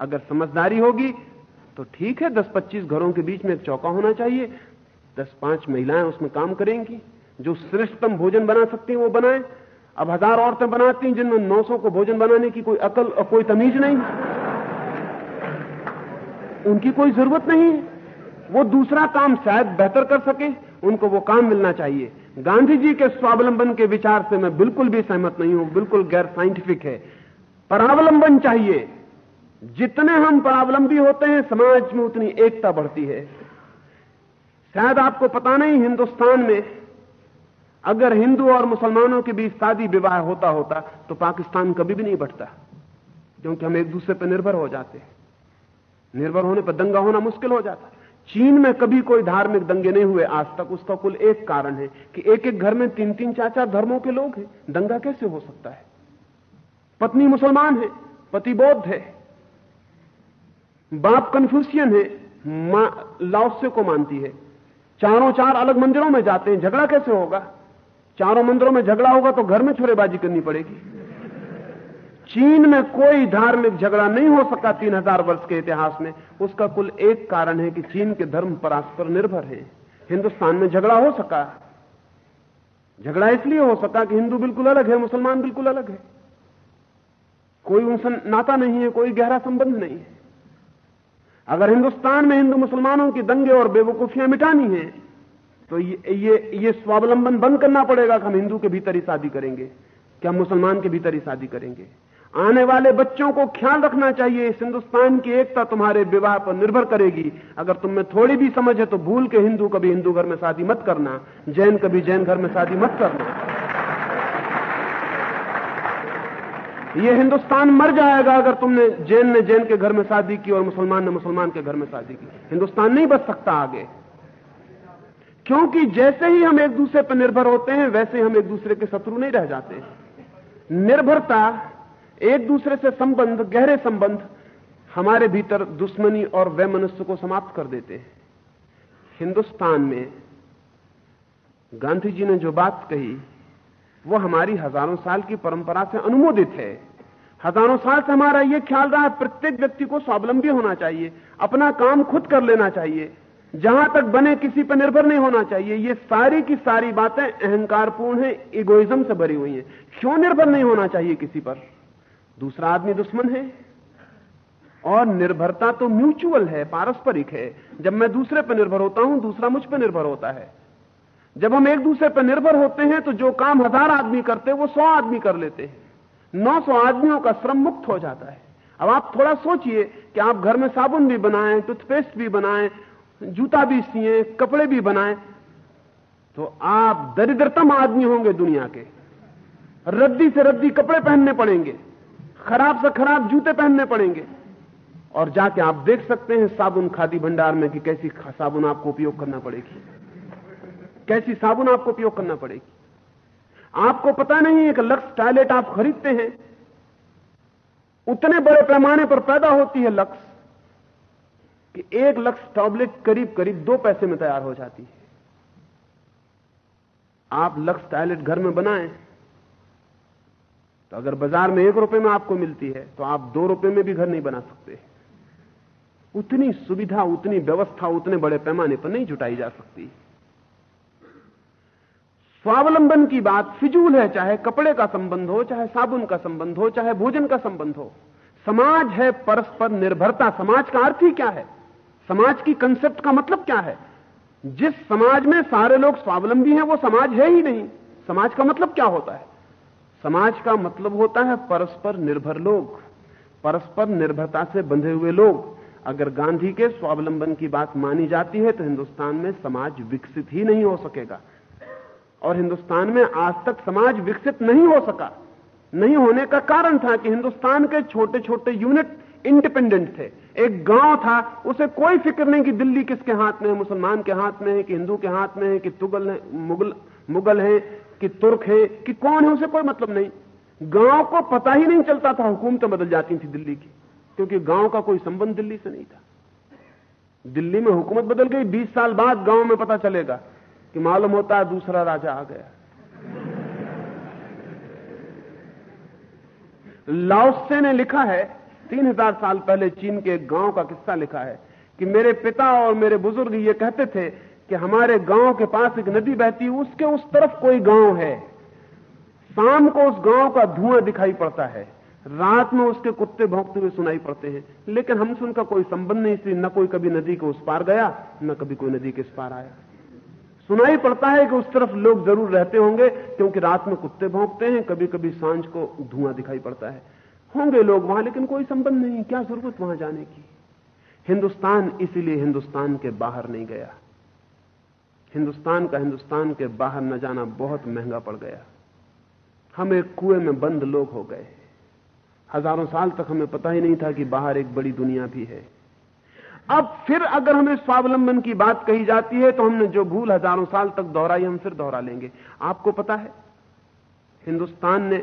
अगर समझदारी होगी तो ठीक है 10-25 घरों के बीच में एक चौका होना चाहिए। 10-5 महिलाएँ उसमें काम करेंगी, जो श्रेष्ठतम भोजन बना सकती हैं, वो बनाएँ। अब हज़ार औरतें बनाती हैं जिनमें 900 को भोजन बनाने की कोई अकल और कोई तमीज नहीं। उनकी कोई ज़रूरत नहीं। वो दूसरा काम शायद बेहतर कर सके, उनको वो काम मिलना चाहिए। गांधी जी के स्वावलंबन के विचार से मैं बिल्कुल भी सहमत नहीं हूँ, बिल्कुल गैर साइंटिफिक है। परावलंबन चाहिए। जितने हम परावलंबी होते हैं, समाज में उतनी एकता बढ़ती है। शायद आपको पता नहीं, हिंदुस्तान में अगर हिंदू और मुसलमानों के बीच शादी विवाह होता होता तो पाकिस्तान कभी भी नहीं बढ़ता, क्योंकि हम एक दूसरे पर निर्भर हो जाते हैं। निर्भर होने पर दंगा होना मुश्किल हो जाता है। चीन में कभी कोई धार्मिक दंगे नहीं हुए, आज तक उसका कुल एक कारण है कि एक एक घर में तीन तीन चार चार धर्मों के लोग हैं। दंगा कैसे हो सकता है? पत्नी मुसलमान है, पति बौद्ध है, बाप कन्फ्यूशियन है, माँ को मानती है। चारों चार अलग मंदिरों में जाते हैं, झगड़ा कैसे होगा? चारों मंदिरों में झगड़ा होगा तो घर में छोरेबाजी करनी पड़ेगी। चीन में कोई धार्मिक झगड़ा नहीं हो सका तीन हज़ार वर्ष के इतिहास में। उसका कुल एक कारण है कि चीन के धर्म परस्पर निर्भर है। हिंदुस्तान में झगड़ा हो सका। झगड़ा इसलिए हो सका कि हिंदू बिल्कुल अलग है, मुसलमान बिल्कुल अलग है। कोई उनसे नाता नहीं है, कोई गहरा संबंध नहीं है। अगर हिंदुस्तान में हिंदू मुसलमानों की दंगे और बेवकूफियाँ मिटानी है तो ये ये, ये स्वावलंबन बंद करना पड़ेगा कि हम हिंदू के भीतर ही शादी करेंगे क्या मुसलमान के भीतर ही शादी करेंगे। आने वाले बच्चों को ख्याल रखना चाहिए इस हिंदुस्तान की एकता तुम्हारे विवाह पर निर्भर करेगी। अगर तुम्हें थोड़ी भी समझ है तो भूल के हिंदू कभी हिंदू घर में शादी मत करना जैन कभी जैन घर में शादी मत करना। यह हिंदुस्तान मर जाएगा अगर तुमने जैन ने जैन के घर में शादी की और मुसलमान ने मुसलमान के घर में शादी की। हिंदुस्तान नहीं बच सकता आगे। क्योंकि जैसे ही हम एक दूसरे पर निर्भर होते हैं, वैसे हम एक दूसरे के शत्रु नहीं रह जाते निर्भरता, एक दूसरे से संबंध, गहरे संबंध, हमारे भीतर दुश्मनी और वह मनुष्य को समाप्त कर देते हैं। हिंदुस्तान में गांधी जी ने जो बात कही, वो हमारी हज़ारों साल की परंपरा से अनुमोदित है। हज़ारों साल से हमारा यह ख्याल रहा है, प्रत्येक व्यक्ति को स्वावलंबी होना चाहिए, अपना काम खुद कर लेना चाहिए। जहाँ तक बने किसी पर निर्भर नहीं होना चाहिए। ये सारी की सारी बातें अहंकारपूर्ण है इगोइज्म से भरी हुई हैं। क्यों निर्भर नहीं होना चाहिए किसी पर? दूसरा आदमी दुश्मन है। और निर्भरता तो म्यूचुअल है, पारस्परिक है। जब मैं दूसरे पर निर्भर होता हूँ, दूसरा मुझ पर निर्भर होता है। जब हम एक दूसरे पर निर्भर होते हैं तो जो काम हज़ार आदमी करते हैं, वो सौ आदमी कर लेते हैं। नौ सौ आदमियों का श्रम मुक्त हो जाता है। अब आप थोड़ा सोचिए कि आप घर में साबुन भी बनाएँ, टूथपेस्ट भी बनाएँ जूता भी सिए, कपड़े भी बनाए तो आप दरिद्रतम आदमी होंगे दुनिया के। रद्दी से रद्दी कपड़े पहनने पड़ेंगे, खराब से खराब जूते पहनने पड़ेंगे। और जाके आप देख सकते हैं साबुन खादी भंडार में कि कैसी साबुन आपको उपयोग करना पड़ेगी। कैसी साबुन आपको उपयोग करना पड़ेगी। आपको पता नहीं है कि लक्स टॉयलेट आप खरीदते हैं। उतने बड़े पैमाने पर पैदा होती है लक्स। कि एक लक्स टॉयलेट करीब करीब दो पैसे में तैयार हो जाती है। आप लक्स टॉयलेट घर में बनाएँ तो अगर बाज़ार में एक रुपए में आपको मिलती है तो आप दो रुपए में भी घर नहीं बना सकते। उतनी सुविधा, उतनी व्यवस्था, उतने बड़े पैमाने पर नहीं जुटाई जा सकती। स्वावलंबन की बात फिजूल है, चाहे कपड़े का संबंध हो, चाहे साबुन का संबंध हो, चाहे भोजन का संबंध हो। समाज है परस्पर निर्भरता। समाज का अर्थ ही क्या है? समाज की कंसेप्ट का मतलब क्या है? जिस समाज में सारे लोग स्वावलंबी हैं, वो समाज है ही नहीं। समाज का मतलब क्या होता है? समाज का मतलब होता है परस्पर निर्भर लोग, परस्पर निर्भरता से बंधे हुए लोग। अगर गांधी के स्वावलंबन की बात मानी जाती है तो हिंदुस्तान में समाज विकसित ही नहीं हो सकेगा। और हिंदुस्तान में आज तक समाज विकसित नहीं हो सका। नहीं होने का कारण था कि हिंदुस्तान के छोटे छोटे यूनिट इंडिपेंडेंट थे। एक गाँव था, उसे कोई फ़िक्र नहीं कि दिल्ली किसके हाथ में है, मुसलमान के हाथ में है, कि हिंदू के हाथ में है, कि तुगल है, मुगल मुगल है, कि तुर्क है, कि कौन है उसे कोई मतलब नहीं। गाँव को पता ही नहीं चलता था हुकूमतें बदल जाती थी दिल्ली की, क्योंकि गाँव का कोई संबंध दिल्ली से नहीं था। दिल्ली में हुकूमत बदल गई 20 साल बाद गाँव में पता चलेगा कि मालूम होता है दूसरा राजा आ गया। लाओसे ने लिखा है तीन हज़ार साल पहले चीन के एक गाँव का किस्सा लिखा है कि मेरे पिता और मेरे बुज़ुर्ग ये कहते थे कि हमारे गाँव के पास एक नदी बहती है उसके उस तरफ़ कोई गाँव है। शाम को उस गाँव का धुआँ दिखाई पड़ता है। रात में उसके कुत्ते भौंकते हुए सुनाई पड़ते हैं। लेकिन हमसे उनका कोई संबंध नहीं, इसलिए न कोई कभी नदी के उस पार गया, न कभी कोई नदी के इस पार आया। सुनाई पड़ता है कि उस तरफ़ लोग ज़रूर रहते होंगे, क्योंकि रात में कुत्ते भौंकते हैं कभी कभी साँझ को धुआँ दिखाई पड़ता है। होंगे लोग वहाँ, लेकिन कोई संबंध नहीं। क्या ज़रूरत वहाँ जाने की? हिंदुस्तान इसीलिए हिंदुस्तान के बाहर नहीं गया। हिंदुस्तान का हिंदुस्तान के बाहर न जाना बहुत महँगा पड़ गया। हम एक कुएँ में बंद लोग हो गए। हज़ारों साल तक हमें पता ही नहीं था कि बाहर एक बड़ी दुनिया भी है। अब फिर अगर हमें स्वावलंबन की बात कही जाती है तो हमने जो भूल हज़ारों साल तक दोहराई, हम फिर दोहरा लेंगे। आपको पता है, हिंदुस्तान ने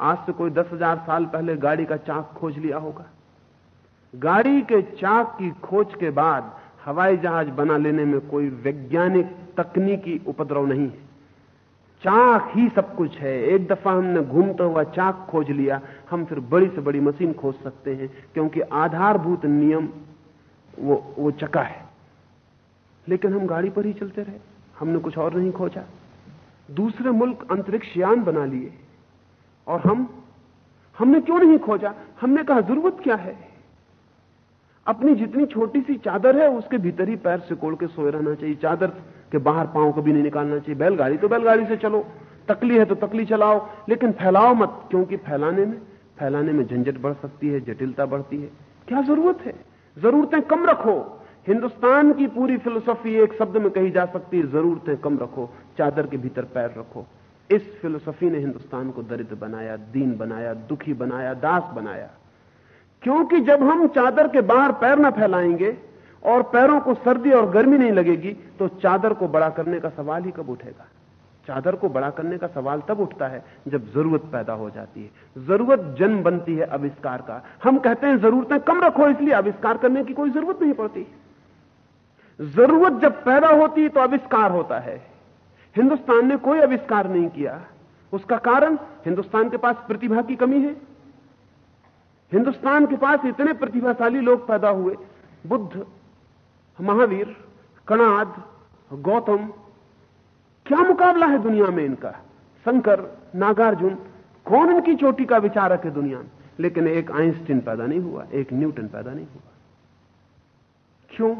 आज से कोई दस हज़ार साल पहले गाड़ी का चाक खोज लिया होगा। गाड़ी के चाक की खोज के बाद हवाई जहाज़ बना लेने में कोई वैज्ञानिक तकनीकी उपद्रव नहीं है। चाक ही सब कुछ है। एक दफ़ा हमने घूमता हुआ चाक खोज लिया, हम फिर बड़ी से बड़ी मशीन खोज सकते हैं, क्योंकि आधारभूत नियम वो वो चका है। लेकिन हम गाड़ी पर ही चलते रहे। हमने कुछ और नहीं खोजा। दूसरे मुल्क अंतरिक्ष यान बना लिए। और हम, हमने क्यों नहीं खोजा? हमने कहा, ज़रूरत क्या है? अपनी जितनी छोटी सी चादर है, उसके भीतर ही पैर सिकोड़ के सोए रहना चाहिए। चादर के बाहर पाँव कभी नहीं निकालना चाहिए। बैलगाड़ी तो बैलगाड़ी से चलो। तकली है तो तकली चलाओ। लेकिन फैलाओ मत, क्योंकि फैलाने में फैलाने में झंझट बढ़ सकती है, जटिलता बढ़ती है। क्या ज़रूरत है? जरूरतें कम रखो। हिंदुस्तान की पूरी फिलोसफी एक शब्द में कही जा सकती है, जरूरतें कम रखो। चादर के भीतर पैर रखो। इस फिलोसफी ने हिंदुस्तान को दरिद्र बनाया, दीन बनाया, दुखी बनाया, दास बनाया। क्योंकि जब हम चादर के बाहर पैर न फैलाएँगे और पैरों को सर्दी और गर्मी नहीं लगेगी तो चादर को बड़ा करने का सवाल ही कब उठेगा? चादर को बड़ा करने का सवाल तब उठता है जब ज़रूरत पैदा हो जाती है। ज़रूरत जन्म बनती है आविष्कार का। हम कहते हैं जरूरतें कम रखो, इसलिए आविष्कार करने की कोई ज़रूरत नहीं पड़ती। ज़रूरत जब पैदा होती है तो आविष्कार होता है। हिंदुस्तान ने कोई आविष्कार नहीं किया। उसका कारण, हिंदुस्तान के पास प्रतिभा की कमी है। हिंदुस्तान के पास इतने प्रतिभाशाली लोग पैदा हुए। बुद्ध, महावीर, कणाद, गौतम। क्या मुकाबला है दुनिया में इनका? शंकर, नागार्जुन, कौन इनकी चोटी का विचारक है दुनिया में? लेकिन एक आइंस्टीन पैदा नहीं हुआ, एक न्यूटन पैदा नहीं हुआ। क्यों?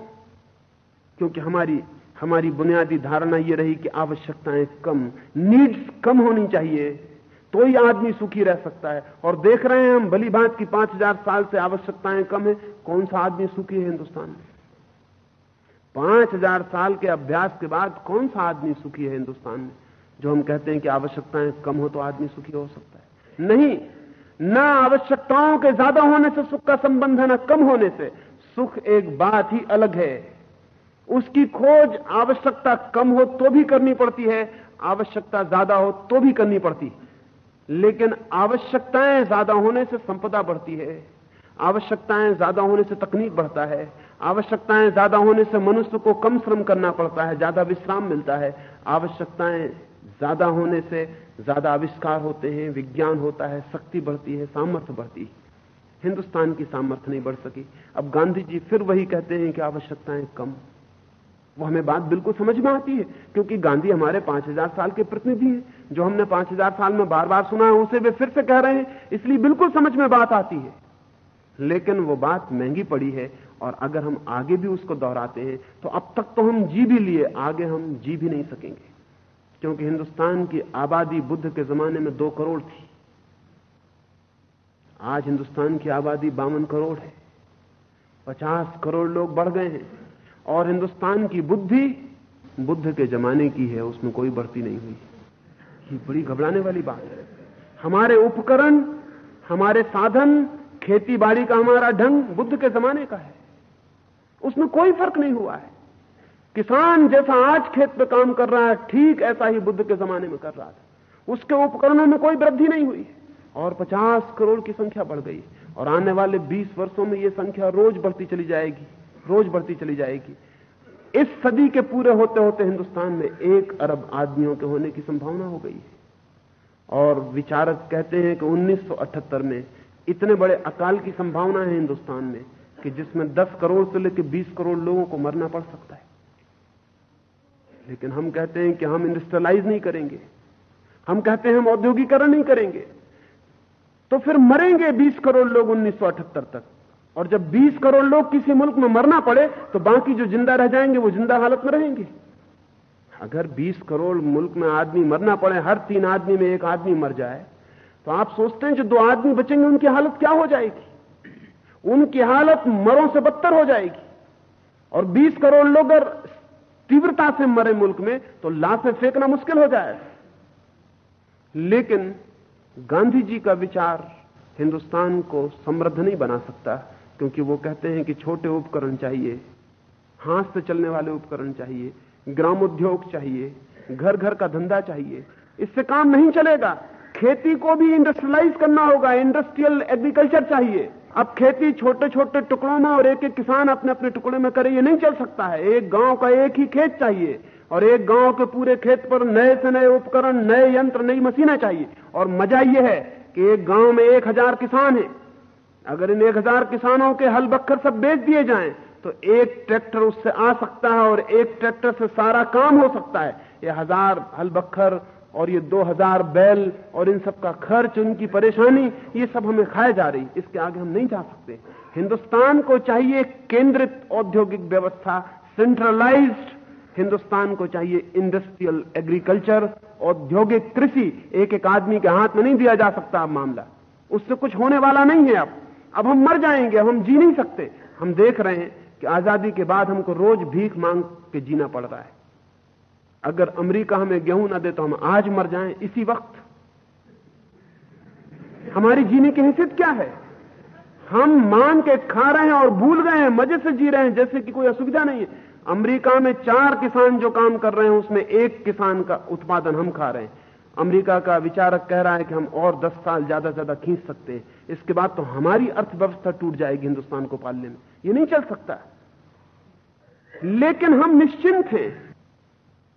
क्योंकि हमारी हमारी बुनियादी धारणा यह रही कि आवश्यकताएँ कम, नीड्स कम होनी चाहिए। तो ही आदमी सुखी रह सकता है। और देख रहे हैं हम, भली बात की पाँच हज़ार साल से आवश्यकताएँ कम है, कौन सा आदमी सुखी है हिंदुस्तान में? पाँच हज़ार साल के अभ्यास के बाद कौन सा आदमी सुखी है हिंदुस्तान में? जो हम कहते हैं कि आवश्यकताएँ कम हो तो आदमी सुखी हो सकता है। नहीं, न आवश्यकताओं के ज़्यादा होने से सुख का संबंध है, न कम होने से। सुख एक बात ही अलग है। उसकी खोज आवश्यकता कम हो तो भी करनी पड़ती है, आवश्यकता ज़्यादा हो तो भी करनी पड़ती है। लेकिन आवश्यकताएँ ज़्यादा होने से संपदा बढ़ती है, आवश्यकताएँ ज़्यादा होने से तकनीक बढ़ता है, आवश्यकताएँ ज़्यादा होने से मनुष्य को कम श्रम करना पड़ता है, ज़्यादा विश्राम मिलता है, आवश्यकताएँ ज़्यादा होने से ज़्यादा आविष्कार होते हैं, विज्ञान होता है, शक्ति बढ़ती है, सामर्थ्य बढ़ती है। हिंदुस्तान की सामर्थ्य नहीं बढ़ सकी। अब गांधी जी फिर वही कहते हैं कि आवश्यकताएँ कम। वो हमें बात बिल्कुल समझ में आती है, क्योंकि गांधी हमारे पाँच हज़ार साल के प्रतिनिधि हैं। जो हमने पाँच हज़ार साल में बार बार सुना है उसे वे फिर से कह रहे हैं, इसलिए बिल्कुल समझ में बात आती है। लेकिन वो बात महँगी पड़ी है, और अगर हम आगे भी उसको दोहराते हैं तो अब तक तो हम जी भी लिए, आगे हम जी भी नहीं सकेंगे। क्योंकि हिंदुस्तान की आबादी बुद्ध के जमाने में दो करोड़ थी। आज हिंदुस्तान की आबादी बावन करोड़ है। पचास करोड़ लोग बढ़ गए हैं। और हिंदुस्तान की बुद्धि बुद्ध के जमाने की है, उसमें कोई बढ़ती नहीं हुई। ये बड़ी घबराने वाली बात है। हमारे उपकरण, हमारे साधन, खेती बाड़ी का हमारा ढंग बुद्ध के जमाने का है। उसमें कोई फ़र्क नहीं हुआ है। किसान जैसा आज खेत पे काम कर रहा है, ठीक ऐसा ही बुद्ध के जमाने में कर रहा था। उसके उपकरणों में कोई वृद्धि नहीं हुई और 50 करोड़ की संख्या बढ़ गई और आने वाले 20 वर्षों में यह संख्या रोज बढ़ती चली जाएगी। रोज बढ़ती चली जाएगी। इस सदी के पूरे होते होते हिंदुस्तान में एक अरब आदमियों के होने की संभावना हो गई है। और विचारक कहते हैं कि 1978 में इतने बड़े अकाल की संभावना है हिंदुस्तान में कि जिसमें 10 करोड़ से लेकर 20 करोड़ लोगों को मरना पड़ सकता है। लेकिन हम कहते हैं कि हम इंडस्ट्रियलाइज नहीं करेंगे। हम कहते हैं हम औद्योगिकरण नहीं करेंगे। तो फिर मरेंगे 20 करोड़ लोग 1978 तक। और जब 20 करोड़ लोग किसी मुल्क में मरना पड़े तो बाकी जो ज़िंदा रह जाएँगे, वो ज़िंदा हालत में रहेंगे। अगर 20 करोड़ मुल्क में आदमी मरना पड़े, हर तीन आदमी में एक आदमी मर जाए तो आप सोचते हैं जो दो आदमी बचेंगे, उनकी हालत क्या हो जाएगी? उनकी हालत मरों से बदतर हो जाएगी। और 20 करोड़ लोग अगर तीव्रता से मरे मुल्क में तो लाशें फेंकना मुश्किल हो जाए। लेकिन गांधी जी का विचार हिंदुस्तान को समृद्ध नहीं बना सकता। क्योंकि वो कहते हैं कि छोटे उपकरण चाहिए, हाथ से चलने वाले उपकरण चाहिए ग्राम उद्योग चाहिए घर घर का धंधा चाहिए। इससे काम नहीं चलेगा। खेती को भी इंडस्ट्रियलाइज करना होगा। इंडस्ट्रियल एग्रीकल्चर चाहिए। अब खेती छोटे छोटे टुकड़ों में और एक एक किसान अपने अपने टुकड़े में करे, ये नहीं चल सकता है। एक गाँव का एक ही खेत चाहिए और एक गाँव के पूरे खेत पर नए से नए उपकरण, नए यंत्र, नई मशीनें चाहिए। और मज़ा यह है कि एक गाँव में एक हज़ार किसान है। अगर इन एक हज़ार किसानों के हल बक्खर सब बेच दिए जाएँ तो एक ट्रैक्टर उससे आ सकता है और एक ट्रैक्टर से सारा काम हो सकता है। ये हज़ार हल बक्खर और ये दो हज़ार बैल और इन सब का खर्च, उनकी परेशानी, ये सब हमें खाए जा रही। इसके आगे हम नहीं जा सकते। हिंदुस्तान को चाहिए केंद्रित औद्योगिक व्यवस्था सेंट्रलाइज्ड हिंदुस्तान को चाहिए इंडस्ट्रियल एग्रीकल्चर औद्योगिक कृषि। एक एक आदमी के हाथ में नहीं दिया जा सकता अब मामला। उससे कुछ होने वाला नहीं है अब। अब हम मर जाएँगे हम जी नहीं सकते। हम देख रहे हैं कि आज़ादी के बाद हमको रोज भीख मांग के जीना पड़ रहा है। अगर अमेरिका हमें गेहूँ ना दे तो हम आज मर जाएँ इसी वक्त। हमारी जीने की हैसियत क्या है? हम मान के खा रहे हैं और भूल गए हैं, मज़े से जी रहे हैं, जैसे कि कोई असुविधा नहीं है। अमेरिका में चार किसान जो काम कर रहे हैं, उसमें एक किसान का उत्पादन हम खा रहे हैं। अमेरिका का विचारक कह रहा है कि हम और दस साल ज़्यादा से ज़्यादा खींच सकते हैं। इसके बाद तो हमारी अर्थव्यवस्था टूट जाएगी हिंदुस्तान को पालने में। ये नहीं चल सकता। लेकिन हम निश्चिंत हैं।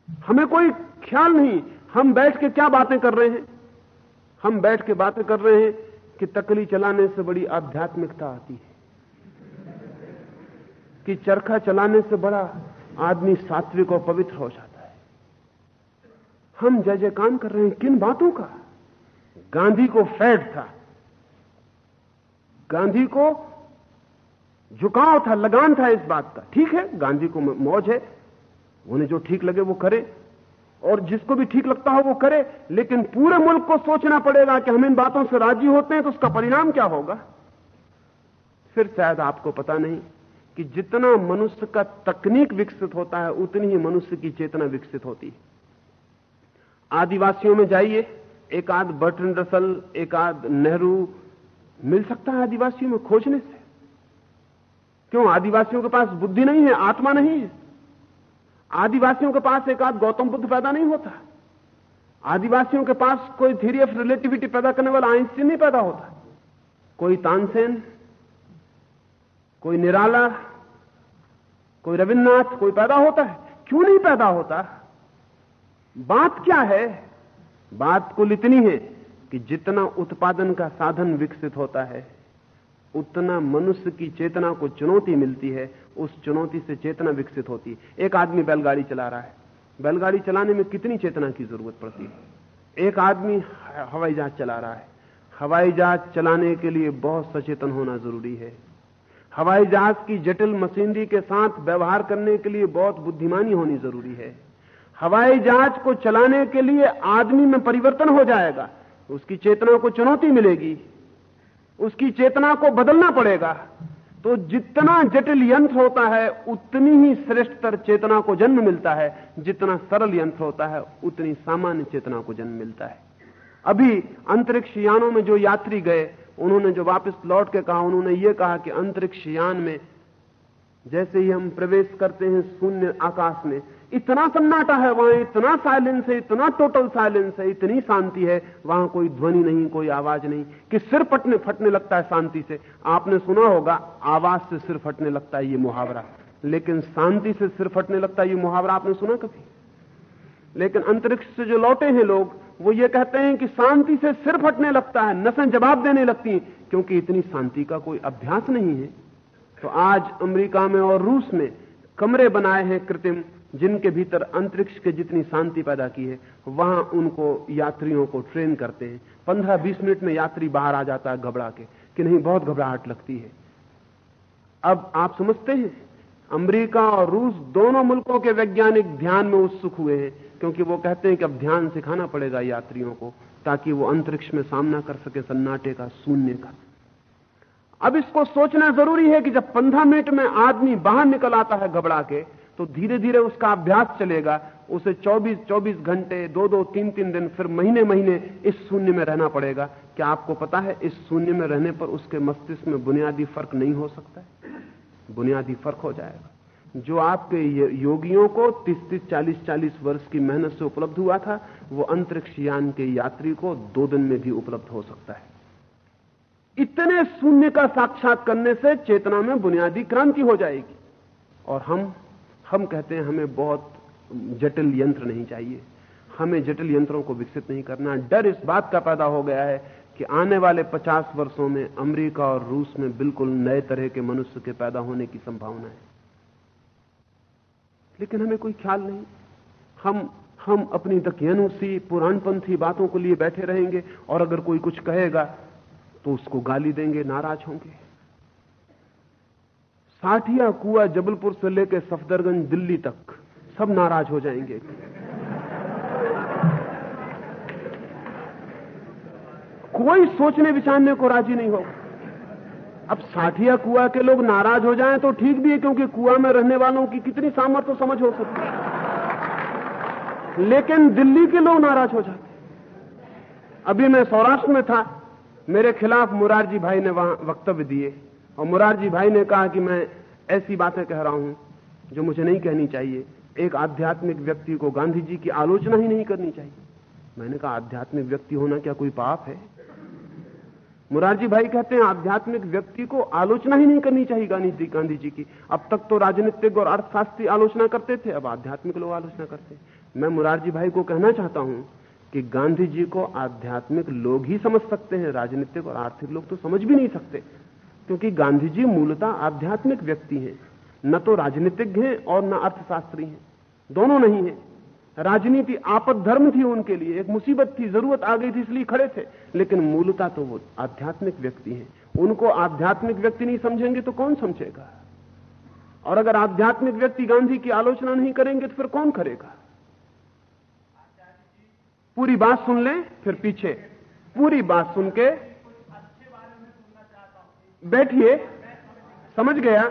हमें कोई ख्याल नहीं। हम बैठ के क्या बातें कर रहे हैं? हम बैठ के बातें कर रहे हैं कि तकली चलाने से बड़ी आध्यात्मिकता आती है। कि चरखा चलाने से बड़ा आदमी सात्विक और पवित्र हो जाता हम जय जय काम कर रहे हैं किन बातों का? गांधी को फैट था। गांधी को झुकाव था, लगान था इस बात का। ठीक है, गांधी को मौज है। उन्हें जो ठीक लगे वो करे। और जिसको भी ठीक लगता हो वो करे। लेकिन पूरे मुल्क को सोचना पड़ेगा कि हम इन बातों से राज़ी होते हैं तो उसका परिणाम क्या होगा? फिर शायद आपको पता नहीं कि जितना मनुष्य का तकनीक विकसित होता है, उतनी ही मनुष्य की चेतना विकसित होती है। आदिवासियों में जाइए एक आध बर्टन रसल एक आध नेहरू, मिल सकता है आदिवासियों में खोजने से। क्यों? आदिवासियों के पास बुद्धि नहीं है, आत्मा नहीं है। आदिवासियों के पास एक आध गौतम बुद्ध पैदा नहीं होता। आदिवासियों के पास कोई थ्योरी ऑफ़ रिलेटिविटी पैदा करने वाला आइंस्टीन नहीं पैदा होता। कोई तानसेन, कोई निराला, कोई रविन्द्रनाथ, कोई पैदा होता है। क्यों नहीं पैदा होता? बात क्या है? बात कुल इतनी है कि जितना उत्पादन का साधन विकसित होता है, उतना मनुष्य की चेतना को चुनौती मिलती है, उस चुनौती से चेतना विकसित होती है। एक आदमी बैलगाड़ी चला रहा है। बैलगाड़ी चलाने में कितनी चेतना की ज़रूरत पड़ती है? एक आदमी हवाई जहाज़ चला रहा है। हवाई जहाज़ चलाने के लिए बहुत सचेतन होना ज़रूरी है। हवाई जहाज़ की जटिल मशीनरी के साथ व्यवहार करने के लिए बहुत बुद्धिमानी होनी ज़रूरी है। हवाई जहाज़ को चलाने के लिए आदमी में परिवर्तन हो जाएगा। उसकी चेतना को चुनौती मिलेगी। उसकी चेतना को बदलना पड़ेगा। तो जितना जटिल यंत्र होता है, उतनी ही श्रेष्ठतर चेतना को जन्म मिलता है। जितना सरल यंत्र होता है, उतनी सामान्य चेतना को जन्म मिलता है। अभी अंतरिक्ष यानों में जो यात्री गए, उन्होंने जो वापस लौट के कहा, उन्होंने ये कहा कि अंतरिक्ष यान में जैसे ही हम प्रवेश करते हैं, शून्य आकाश में इतना सन्नाटा है, वहाँ इतना साइलेंस है, इतना टोटल साइलेंस है, इतनी शांति है, वहाँ कोई ध्वनि नहीं, कोई आवाज़ नहीं, कि सिर फटने फटने लगता है शांति से। आपने सुना होगा, आवाज़ से सिर फटने लगता है ये मुहावरा। लेकिन शांति से सिर फटने लगता है ये मुहावरा आपने सुना कभी? लेकिन अंतरिक्ष से जो लौटे हैं लोग, वो ये कहते हैं कि शांति से सिर फटने लगता है, नसें जवाब देने लगती हैं, क्योंकि इतनी शांति का कोई अभ्यास नहीं है। तो आज अमेरिका में और रूस में कमरे बनाए हैं कृत्रिम जिनके भीतर अंतरिक्ष के जितनी शांति पैदा की है, वहाँ उनको यात्रियों को ट्रेन करते हैं। पंद्रह बीस मिनट में यात्री बाहर आ जाता है घबरा के, कि नहीं, बहुत घबराहट लगती है। अब आप समझते हैं, अमेरिका और रूस दोनों मुल्कों के वैज्ञानिक ध्यान में उत्सुक हुए हैं, क्योंकि वो कहते हैं कि अब ध्यान सिखाना पड़ेगा यात्रियों को, ताकि वो अंतरिक्ष में सामना कर सके सन्नाटे का शून्य का। अब इसको सोचना ज़रूरी है कि जब पंद्रह मिनट में आदमी बाहर निकल आता है घबरा के तो धीरे धीरे उसका अभ्यास चलेगा। उसे 24 24 घंटे, दो दो, तीन तीन दिन, फिर महीने महीने इस शून्य में रहना पड़ेगा। क्या आपको पता है, इस शून्य में रहने पर उसके मस्तिष्क में बुनियादी फ़र्क नहीं हो सकता है? बुनियादी फ़र्क हो जाएगा। जो आपके योगियों को तीस तीस चालीस चालीस वर्ष की मेहनत से उपलब्ध हुआ था, वो अंतरिक्ष यान के यात्री को दो दिन में भी उपलब्ध हो सकता है। इतने शून्य का साक्षात करने से चेतना में बुनियादी क्रांति हो जाएगी। और हम हम कहते हैं हमें बहुत जटिल यंत्र नहीं चाहिए। हमें जटिल यंत्रों को विकसित नहीं करना। डर इस बात का पैदा हो गया है कि आने वाले 50 वर्षों में अमेरिका और रूस में बिल्कुल नए तरह के मनुष्य के पैदा होने की संभावना है। लेकिन हमें कोई ख्याल नहीं। हम हम अपनी दकियानुसी पुराणपंथी बातों को लिए बैठे रहेंगे और अगर कोई कुछ कहेगा तो उसको गाली देंगे, नाराज़ होंगे। साठिया कुआ जबलपुर से लेकर सफदरगंज दिल्ली तक सब नाराज़ हो जाएँगे। कोई सोचने विचारने को राज़ी नहीं होगा। अब साठिया कुआ के लोग नाराज़ हो जाएँ तो ठीक भी है, क्योंकि कुआ में रहने वालों की कितनी सामर्थ्य समझ हो सकती है। लेकिन दिल्ली के लोग नाराज़ हो जाते अभी मैं सौराष्ट्र में था, मेरे खिलाफ मुरारजी भाई ने वहाँ वक्तव्य दिए। और मुरारजी भाई ने कहा कि मैं ऐसी बातें कह रहा हूँ जो मुझे नहीं कहनी चाहिए। एक आध्यात्मिक व्यक्ति को गांधी जी की आलोचना ही नहीं करनी चाहिए। मैंने कहा, आध्यात्मिक व्यक्ति होना क्या कोई पाप है? मुरारजी भाई कहते हैं, आध्यात्मिक व्यक्ति को आलोचना ही नहीं करनी चाहिए गांधी गांधी जी की। अब तक तो राजनीतिक और अर्थशास्त्री आलोचना करते थे, अब आध्यात्मिक लोग आलोचना करते मैं मुरारजी भाई को कहना चाहता हूँ कि गांधी जी को आध्यात्मिक लोग ही समझ सकते हैं, राजनीतिक और आर्थिक लोग तो समझ भी नहीं सकते। क्योंकि गांधी जी मूलतः आध्यात्मिक व्यक्ति हैं। न तो राजनीतिज्ञ हैं और न अर्थशास्त्री हैं। दोनों नहीं है। राजनीति आपद धर्म थी उनके लिए, एक मुसीबत थी, ज़रूरत आ गई थी, इसलिए खड़े थे। लेकिन मूलता तो वो आध्यात्मिक व्यक्ति हैं। उनको आध्यात्मिक व्यक्ति नहीं समझेंगे तो कौन समझेगा? और अगर आध्यात्मिक व्यक्ति गांधी की आलोचना नहीं करेंगे तो फिर कौन करेगा? पूरी बात सुन लें, फिर पीछे। पूरी बात सुन के बैठिए। समझ गया?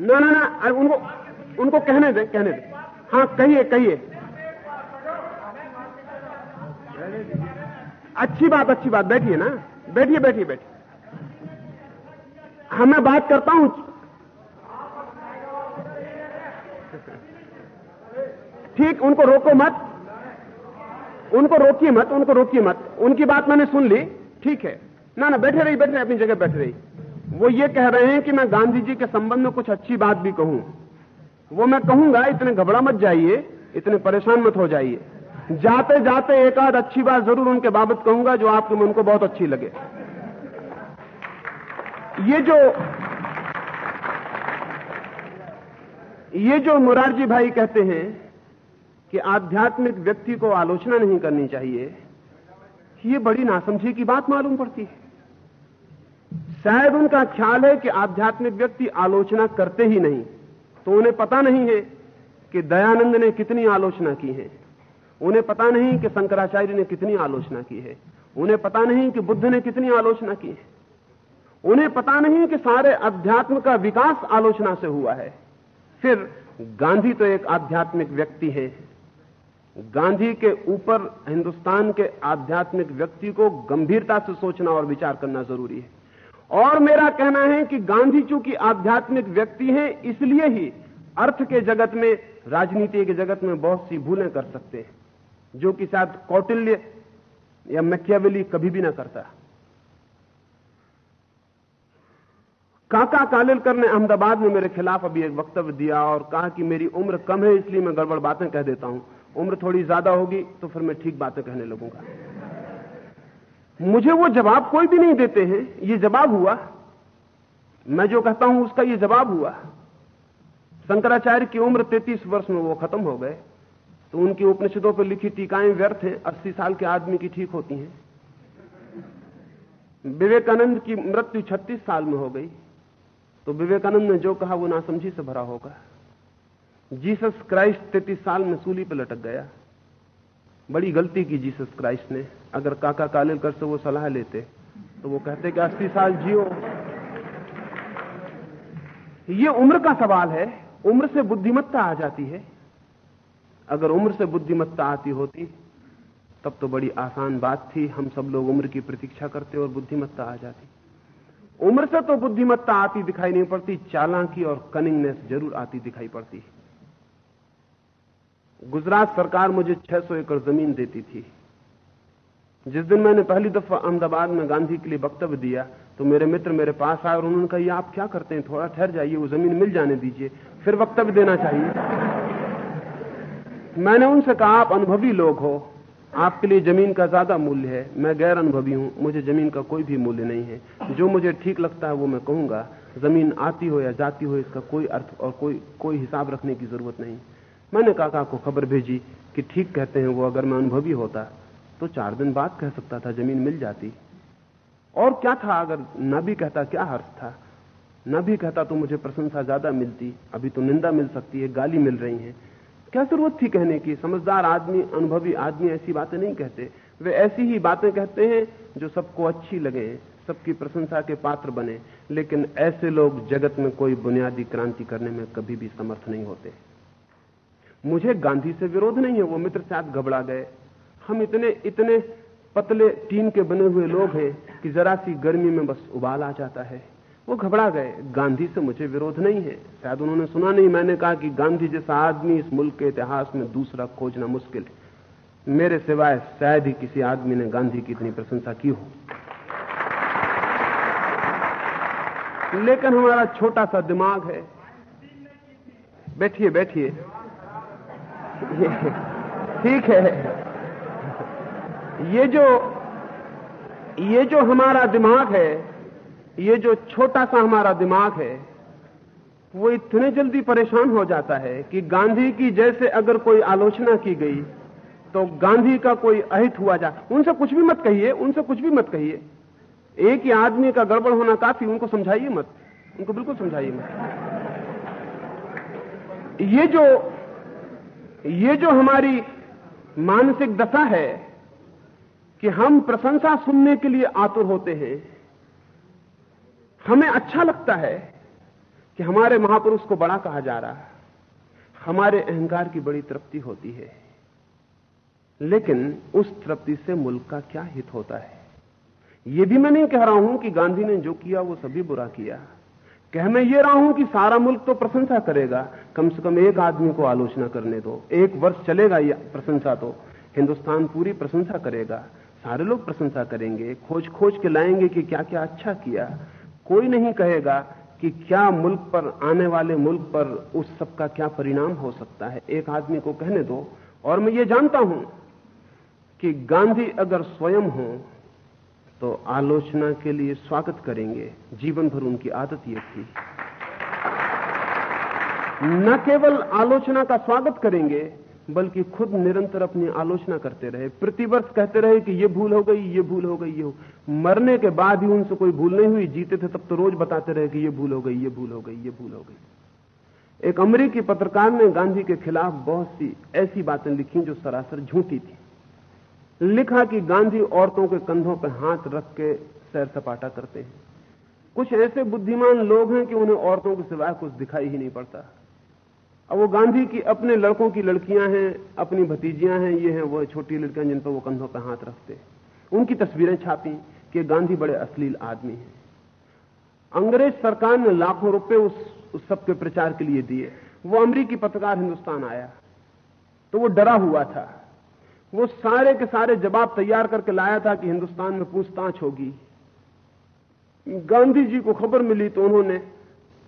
ना ना ना उनको उनको कहने दे कहने दे। हाँ कहिए कहिए। अच्छी बात अच्छी बात। बैठिए ना। बैठिए बैठिए बैठिए। हाँ मैं बात करता हूँ। ठीक, उनको रोको मत। उनको रोकिए मत, उनको रोकिए मत। उनकी बात मैंने सुन ली। ठीक है। ना ना, बैठे रही बैठे रही अपनी जगह बैठे रही वो ये कह रहे हैं कि मैं गांधी जी के संबंध में कुछ अच्छी बात भी कहूँ। वो मैं कहूँगा, इतने घबरा मत जाइए, इतने परेशान मत हो जाइए। जाते जाते एक आध अच्छी बात ज़रूर उनके बाबत कहूँगा, जो आपके मन को बहुत अच्छी लगे। ये जो ये जो मुरारजी भाई कहते हैं कि आध्यात्मिक व्यक्ति को आलोचना नहीं करनी चाहिए, ये बड़ी नासमझी की बात मालूम पड़ती है। शायद उनका ख्याल है कि आध्यात्मिक व्यक्ति आलोचना करते ही नहीं। तो उन्हें पता नहीं है कि दयानंद ने कितनी आलोचना की है। उन्हें पता नहीं कि शंकराचार्य ने कितनी आलोचना की है। उन्हें पता नहीं कि बुद्ध ने कितनी आलोचना की है। उन्हें पता नहीं कि सारे अध्यात्म का विकास आलोचना से हुआ है। फिर गांधी तो एक आध्यात्मिक व्यक्ति है। गांधी के ऊपर हिंदुस्तान के आध्यात्मिक व्यक्ति को गंभीरता से सोचना और विचार करना ज़रूरी है। और मेरा कहना है कि गांधी चूँकि आध्यात्मिक व्यक्ति हैं, इसलिए ही अर्थ के जगत में, राजनीति के जगत में बहुत सी भूलें कर सकते हैं, जो कि शायद कौटिल्य या मैकियावेली कभी भी ना करता। काका कालिलकर ने अहमदाबाद में मेरे खिलाफ अभी एक वक्तव्य दिया और कहा कि मेरी उम्र कम है, इसलिए मैं गड़बड़ बातें कह देता हूँ। उम्र थोड़ी ज़्यादा होगी तो फिर मैं ठीक बातें कहने लगूँगा। मुझे वो जवाब कोई भी नहीं देते हैं। ये जवाब हुआ। मैं जो कहता हूँ, उसका ये जवाब हुआ। शंकराचार्य की उम्र 33 वर्ष में वो खत्म हो गए। तो उनकी उपनिषदों पर लिखी टीकाएँ व्यर्थ हैं। 80 साल के आदमी की ठीक होती हैं। विवेकानंद की मृत्यु 36 साल में हो गई। तो विवेकानंद ने जो कहा, वो नासमझी से भरा होगा। जीसस क्राइस्ट तैतीस साल में सूली पर लटक गया। बड़ी गलती की जीसस क्राइस्ट ने। अगर काका कालेलकर से वो सलाह लेते तो वो कहते कि अस्सी साल जियो। ये उम्र का सवाल है। उम्र से बुद्धिमत्ता आ जाती है। अगर उम्र से बुद्धिमत्ता आती होती, तब तो बड़ी आसान बात थी। हम सब लोग उम्र की प्रतीक्षा करते और बुद्धिमत्ता आ जाती। उम्र से तो बुद्धिमत्ता आती दिखाई नहीं पड़ती, चालाकी और कनिंगनेस ज़रूर आती दिखाई पड़ती। गुजरात सरकार मुझे 600 एकड़ ज़मीन देती थी। जिस दिन मैंने पहली दफ़ा अहमदाबाद में गांधी के लिए वक्तव्य दिया तो मेरे मित्र मेरे पास आए और उन्होंने कहा आप क्या करते हैं? थोड़ा ठहर जाइए, वो ज़मीन मिल जाने दीजिए। फिर वक्तव्य देना चाहिए। मैंने उनसे कहा, आप अनुभवी लोग हो। आपके लिए ज़मीन का ज़्यादा मूल्य है। मैं गैर अनुभवी हूँ। मुझे ज़मीन का कोई भी मूल्य नहीं है। जो मुझे ठीक लगता है, वो मैं कहूँगा। ज़मीन आती हो या जाती हो, इसका कोई अर्थ और कोई कोई हिसाब रखने की ज़रूरत नहीं। मैंने काका को खबर भेजी कि ठीक कहते हैं वो, अगर मैं अनुभवी होता। तो चार दिन बाद कह सकता था, ज़मीन मिल जाती। और क्या था अगर न भी कहता, क्या हर्ष था? न भी कहता तो मुझे प्रशंसा ज़्यादा मिलती, अभी तो निंदा मिल सकती है, गाली मिल रही है। क्या ज़रूरत थी कहने की? समझदार आदमी, अनुभवी आदमी ऐसी बातें नहीं कहते। वे ऐसी ही बातें कहते हैं जो सबको अच्छी लगे, सबकी प्रशंसा के पात्र बने। लेकिन ऐसे लोग जगत में कोई बुनियादी क्रांति करने में कभी भी समर्थ नहीं होते। मुझे गांधी से विरोध नहीं है, वो मित्र शायद घबरा गए। हम इतने इतने पतले टीन के बने हुए लोग हैं कि जरा सी गर्मी में बस उबाल आ जाता है। वो घबरा गए। गांधी से मुझे विरोध नहीं है। शायद उन्होंने सुना नहीं। मैंने कहा कि गांधी जैसा आदमी इस मुल्क के इतिहास में दूसरा खोजना मुश्किल है। मेरे सिवाय शायद ही किसी आदमी ने गांधी की इतनी प्रशंसा की हो। लेकिन हमारा छोटा सा दिमाग है। बैठिए बैठिए। [LAUGHS] ठीक है। ये जो ये जो हमारा दिमाग है, ये जो छोटा सा हमारा दिमाग है, वो इतने जल्दी परेशान हो जाता है कि गांधी की जैसे अगर कोई आलोचना की गई तो गांधी का कोई अहित हुआ जा, उनसे कुछ भी मत कहिए, उनसे कुछ भी मत कहिए। एक ही आदमी का गड़बड़ होना काफ़ी, उनको समझाइए मत, उनको बिल्कुल समझाइए मत। ये जो ये जो हमारी मानसिक दशा है कि हम प्रशंसा सुनने के लिए आतुर होते हैं। हमें अच्छा लगता है कि हमारे महापुरुष को बड़ा कहा जा रहा है। हमारे अहंकार की बड़ी तृप्ति होती है। लेकिन उस तृप्ति से मुल्क का क्या हित होता है? यह भी मैं नहीं कह रहा हूँ कि गांधी ने जो किया, वो सभी बुरा किया। कह मैं ये रहा हूँ कि सारा मुल्क तो प्रशंसा करेगा। कम से कम एक आदमी को आलोचना करने दो। एक वर्ष चलेगा ये प्रशंसा तो। हिंदुस्तान पूरी प्रशंसा करेगा। सारे लोग प्रशंसा करेंगे खोज खोज के लाएँगे कि क्या क्या अच्छा किया। कोई नहीं कहेगा कि क्या मुल्क पर, आने वाले मुल्क पर उस सब का क्या परिणाम हो सकता है। एक आदमी को कहने दो। और मैं ये जानता हूँ कि गांधी अगर स्वयं हो तो आलोचना के लिए स्वागत करेंगे। जीवन भर उनकी आदत यह थी। न केवल आलोचना का स्वागत करेंगे बल्कि खुद निरंतर अपनी आलोचना करते रहे। प्रतिवर्ष कहते रहे कि ये भूल हो गई, ये भूल हो गई, ये हो। मरने के बाद ही उनसे कोई भूल नहीं हुई, जीते थे तब तो रोज बताते रहे कि ये भूल हो गई, ये भूल हो गई, ये भूल हो गई। एक अमरीकी पत्रकार ने गांधी के खिलाफ बहुत सी ऐसी बातें लिखी जो सरासर झूठी थी। लिखा कि गांधी औरतों के कंधों पर हाथ रख के सैर सपाटा करते हैं। कुछ ऐसे बुद्धिमान लोग हैं कि उन्हें औरतों के सिवाय कुछ दिखाई ही नहीं पड़ता। अब वो गांधी की अपने लड़कों की लड़कियाँ हैं अपनी भतीजियाँ हैं ये हैं वो छोटी लड़कियाँ जिन पर वो कंधों पर हाथ रखते उनकी तस्वीरें छापी कि गांधी बड़े अश्लील आदमी हैं। अंग्रेज़ सरकार ने लाखों रुपए उस, उस सबके प्रचार के लिए दिए। वो अमरीकी पत्रकार हिंदुस्तान आया। तो वो डरा हुआ था। वो सारे के सारे जवाब तैयार करके लाया था कि हिंदुस्तान में पूछताछ होगी। गांधी जी को खबर मिली तो उन्होंने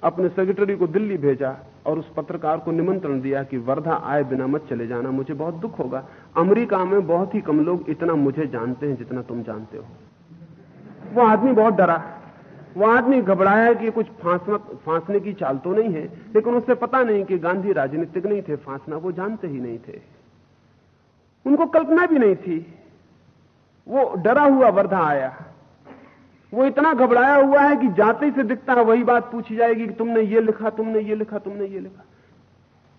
अपने सेक्रेटरी को दिल्ली भेजा। और उस पत्रकार को निमंत्रण दिया कि वर्धा आए बिना मत चले जाना, मुझे बहुत दुख होगा। अमेरिका में बहुत ही कम लोग इतना मुझे जानते हैं जितना तुम जानते हो। वो आदमी बहुत डरा। वो आदमी घबराया कि कुछ फांसना की चाल तो नहीं है, लेकिन उसे पता नहीं कि गांधी राजनीतिक नहीं थे, फांसना वो जानते ही नहीं थे। उनको कल्पना भी नहीं थी। वो डरा हुआ वर्धा आया। वो इतना घबराया हुआ है कि जाते ही से दिखता है वही बात पूछी जाएगी कि तुमने ये लिखा, तुमने ये लिखा, तुमने ये लिखा।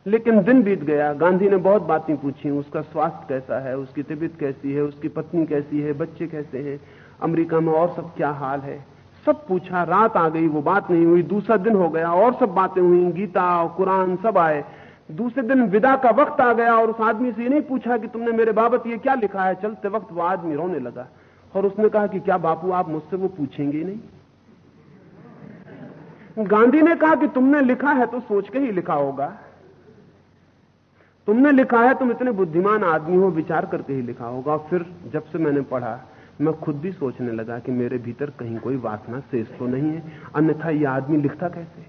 लेकिन दिन बीत गया, गांधी ने बहुत बातें पूछी, उसका स्वास्थ्य कैसा है, उसकी तबीयत कैसी है, उसकी पत्नी कैसी है, बच्चे कैसे हैं, अमेरिका में और सब क्या हाल है? सब पूछा, रात आ गई, वो बात नहीं हुई, दूसरा दिन हो गया, और सब बातें हुई, गीता, कुरान सब आए। दूसरे दिन विदा का वक्त आ गया और उस आदमी से ये नहीं पूछा कि तुमने मेरे बाबत ये क्या लिखा है? चलते वक्त वो आदमी रोने लगा। और उसने कहा कि क्या बापू, आप मुझसे वो पूछेंगे नहीं? गांधी ने कहा कि तुमने लिखा है तो सोच के ही लिखा होगा। तुमने लिखा है, तुम इतने बुद्धिमान आदमी हो, विचार करके ही लिखा होगा। फिर जब से मैंने पढ़ा, मैं खुद भी सोचने लगा कि मेरे भीतर कहीं कोई वासना शेष तो नहीं है। अन्यथा यह आदमी लिखता कैसे?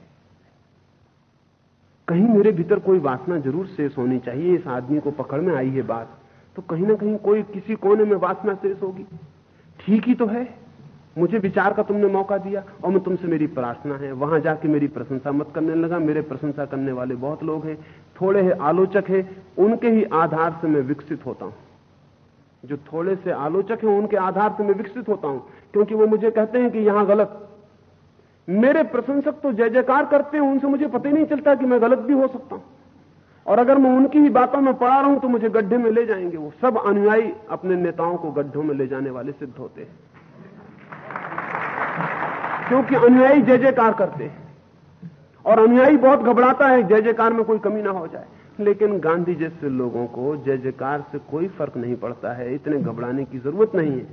कहीं मेरे भीतर कोई वासना ज़रूर शेष होनी चाहिए। इस आदमी को पकड़ में आई है बात तो कहीं ना कहीं कोई किसी कोने में वासना शेष होगी। ठीक ही तो है। मुझे विचार का तुमने मौका दिया और मैं तुमसे मेरी प्रार्थना है। वहाँ जाके मेरी प्रशंसा मत करने लगा। मेरे प्रशंसा करने वाले बहुत लोग हैं, थोड़े है आलोचक है। उनके ही आधार से मैं विकसित होता हूँ। जो थोड़े से आलोचक हैं, उनके आधार से मैं विकसित होता हूँ। क्योंकि वो मुझे कहते हैं कि यहाँ गलत। मेरे प्रशंसक तो जय जयकार करते हैं, उनसे मुझे पता ही नहीं चलता कि मैं गलत भी हो सकता हूँ। और अगर मैं उनकी ही बातों में पड़ा रहूँ तो मुझे गड्ढे में ले जाएँगे वो। सब अनुयायी अपने नेताओं को गड्ढों में ले जाने वाले सिद्ध होते हैं। क्योंकि अनुयायी जय जयकार करते हैं। और अनुयायी बहुत घबराता है, जय जयकार में कोई कमी ना हो जाए। लेकिन गांधी जैसे लोगों को जय जयकार से कोई फ़र्क नहीं पड़ता है। इतने घबराने की ज़रूरत नहीं है।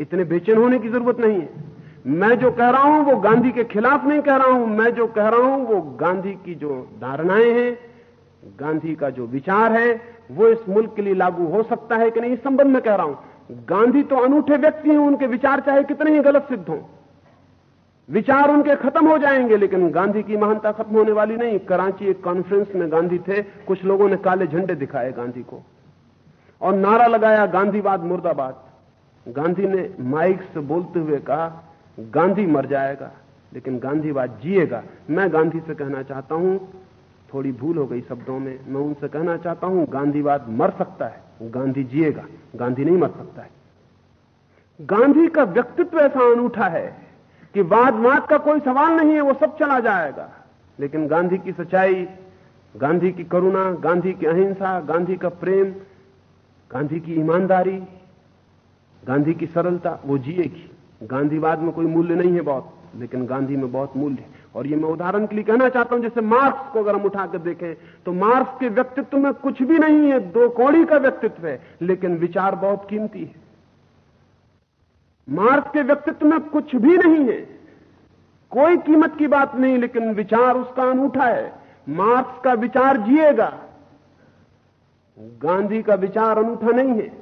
इतने बेचैन होने की ज़रूरत नहीं है। मैं जो कह रहा हूँ, वो गांधी के खिलाफ नहीं कह रहा हूँ। मैं जो कह रहा हूँ, वो गांधी की जो धारणाएँ हैं गांधी का जो विचार है, वो इस मुल्क के लिए लागू हो सकता है कि नहीं? इस संबंध में कह रहा हूँ, गांधी तो अनूठे व्यक्ति हैं, उनके विचार चाहे कितने ही गलत सिद्ध हों। विचार उनके खत्म हो जाएँगे, लेकिन गांधी की महानता खत्म होने वाली नहीं। कराची एक कॉन्फ्रेंस में गांधी थे, कुछ लोगों ने काले झंडे दिखाए गांधी को, और नारा लगाया गांधीवाद मुर्दाबाद। गांधी ने माइक से बोलते हुए कहा, गांधी मर जाएगा, लेकिन गांधीवाद जिएगा। मैं गांधी से कहना चाहता हूँ थोड़ी भूल हो गई शब्दों में। मैं उनसे कहना चाहता हूँ, गांधीवाद मर सकता है गांधी जिएगा, गांधी नहीं मर सकता है। गांधी का व्यक्तित्व ऐसा अनूठा है कि वाद वाद का कोई सवाल नहीं है, वो सब चला जाएगा। लेकिन गांधी की सच्चाई, गांधी की करुणा, गांधी की अहिंसा, गांधी का प्रेम, गांधी की ईमानदारी, गांधी की सरलता, वो जिएगी। गांधीवाद में कोई मूल्य नहीं है बहुत, लेकिन गांधी में बहुत मूल्य है। और ये मैं उदाहरण के लिए कहना चाहता हूँ, जैसे मार्क्स को अगर हम उठाकर देखें तो मार्क्स के व्यक्तित्व में कुछ भी नहीं है, दो कौड़ी का व्यक्तित्व है, लेकिन विचार बहुत कीमती है। मार्क्स के व्यक्तित्व में कुछ भी नहीं है, कोई कीमत की बात नहीं, लेकिन विचार उसका अनूठा है। मार्क्स का विचार जिएगा, गांधी का विचार अनूठा नहीं है।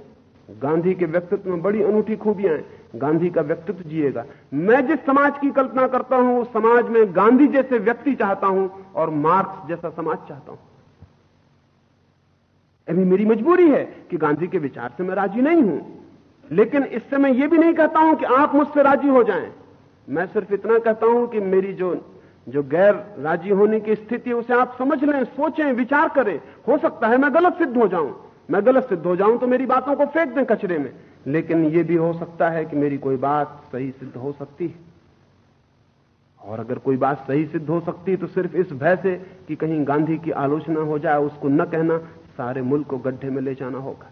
गांधी के व्यक्तित्व में बड़ी अनूठी खूबियाँ हैं। गांधी का व्यक्तित्व जिएगा। मैं जिस समाज की कल्पना करता हूँ, उस समाज में गांधी जैसे व्यक्ति चाहता हूँ और मार्क्स जैसा समाज चाहता हूँ। अभी मेरी मजबूरी है कि गांधी के विचार से मैं राज़ी नहीं हूँ। लेकिन इससे मैं ये भी नहीं कहता हूँ कि आप मुझसे राज़ी हो जाएँ। मैं सिर्फ़ इतना कहता हूँ कि मेरी जो जो गैर राज़ी होने की स्थिति उसे आप समझ लें, सोचें, विचार करें। हो सकता है मैं गलत सिद्ध हो जाऊँ। मैं गलत सिद्ध हो जाऊँ तो मेरी बातों को फेंक दें कचरे में। लेकिन यह भी हो सकता है कि मेरी कोई बात सही सिद्ध हो सकती है। और अगर कोई बात सही सिद्ध हो सकती है तो सिर्फ़ इस भय से कि कहीं गांधी की आलोचना हो जाए, उसको न कहना, सारे मुल्क को गड्ढे में ले जाना होगा।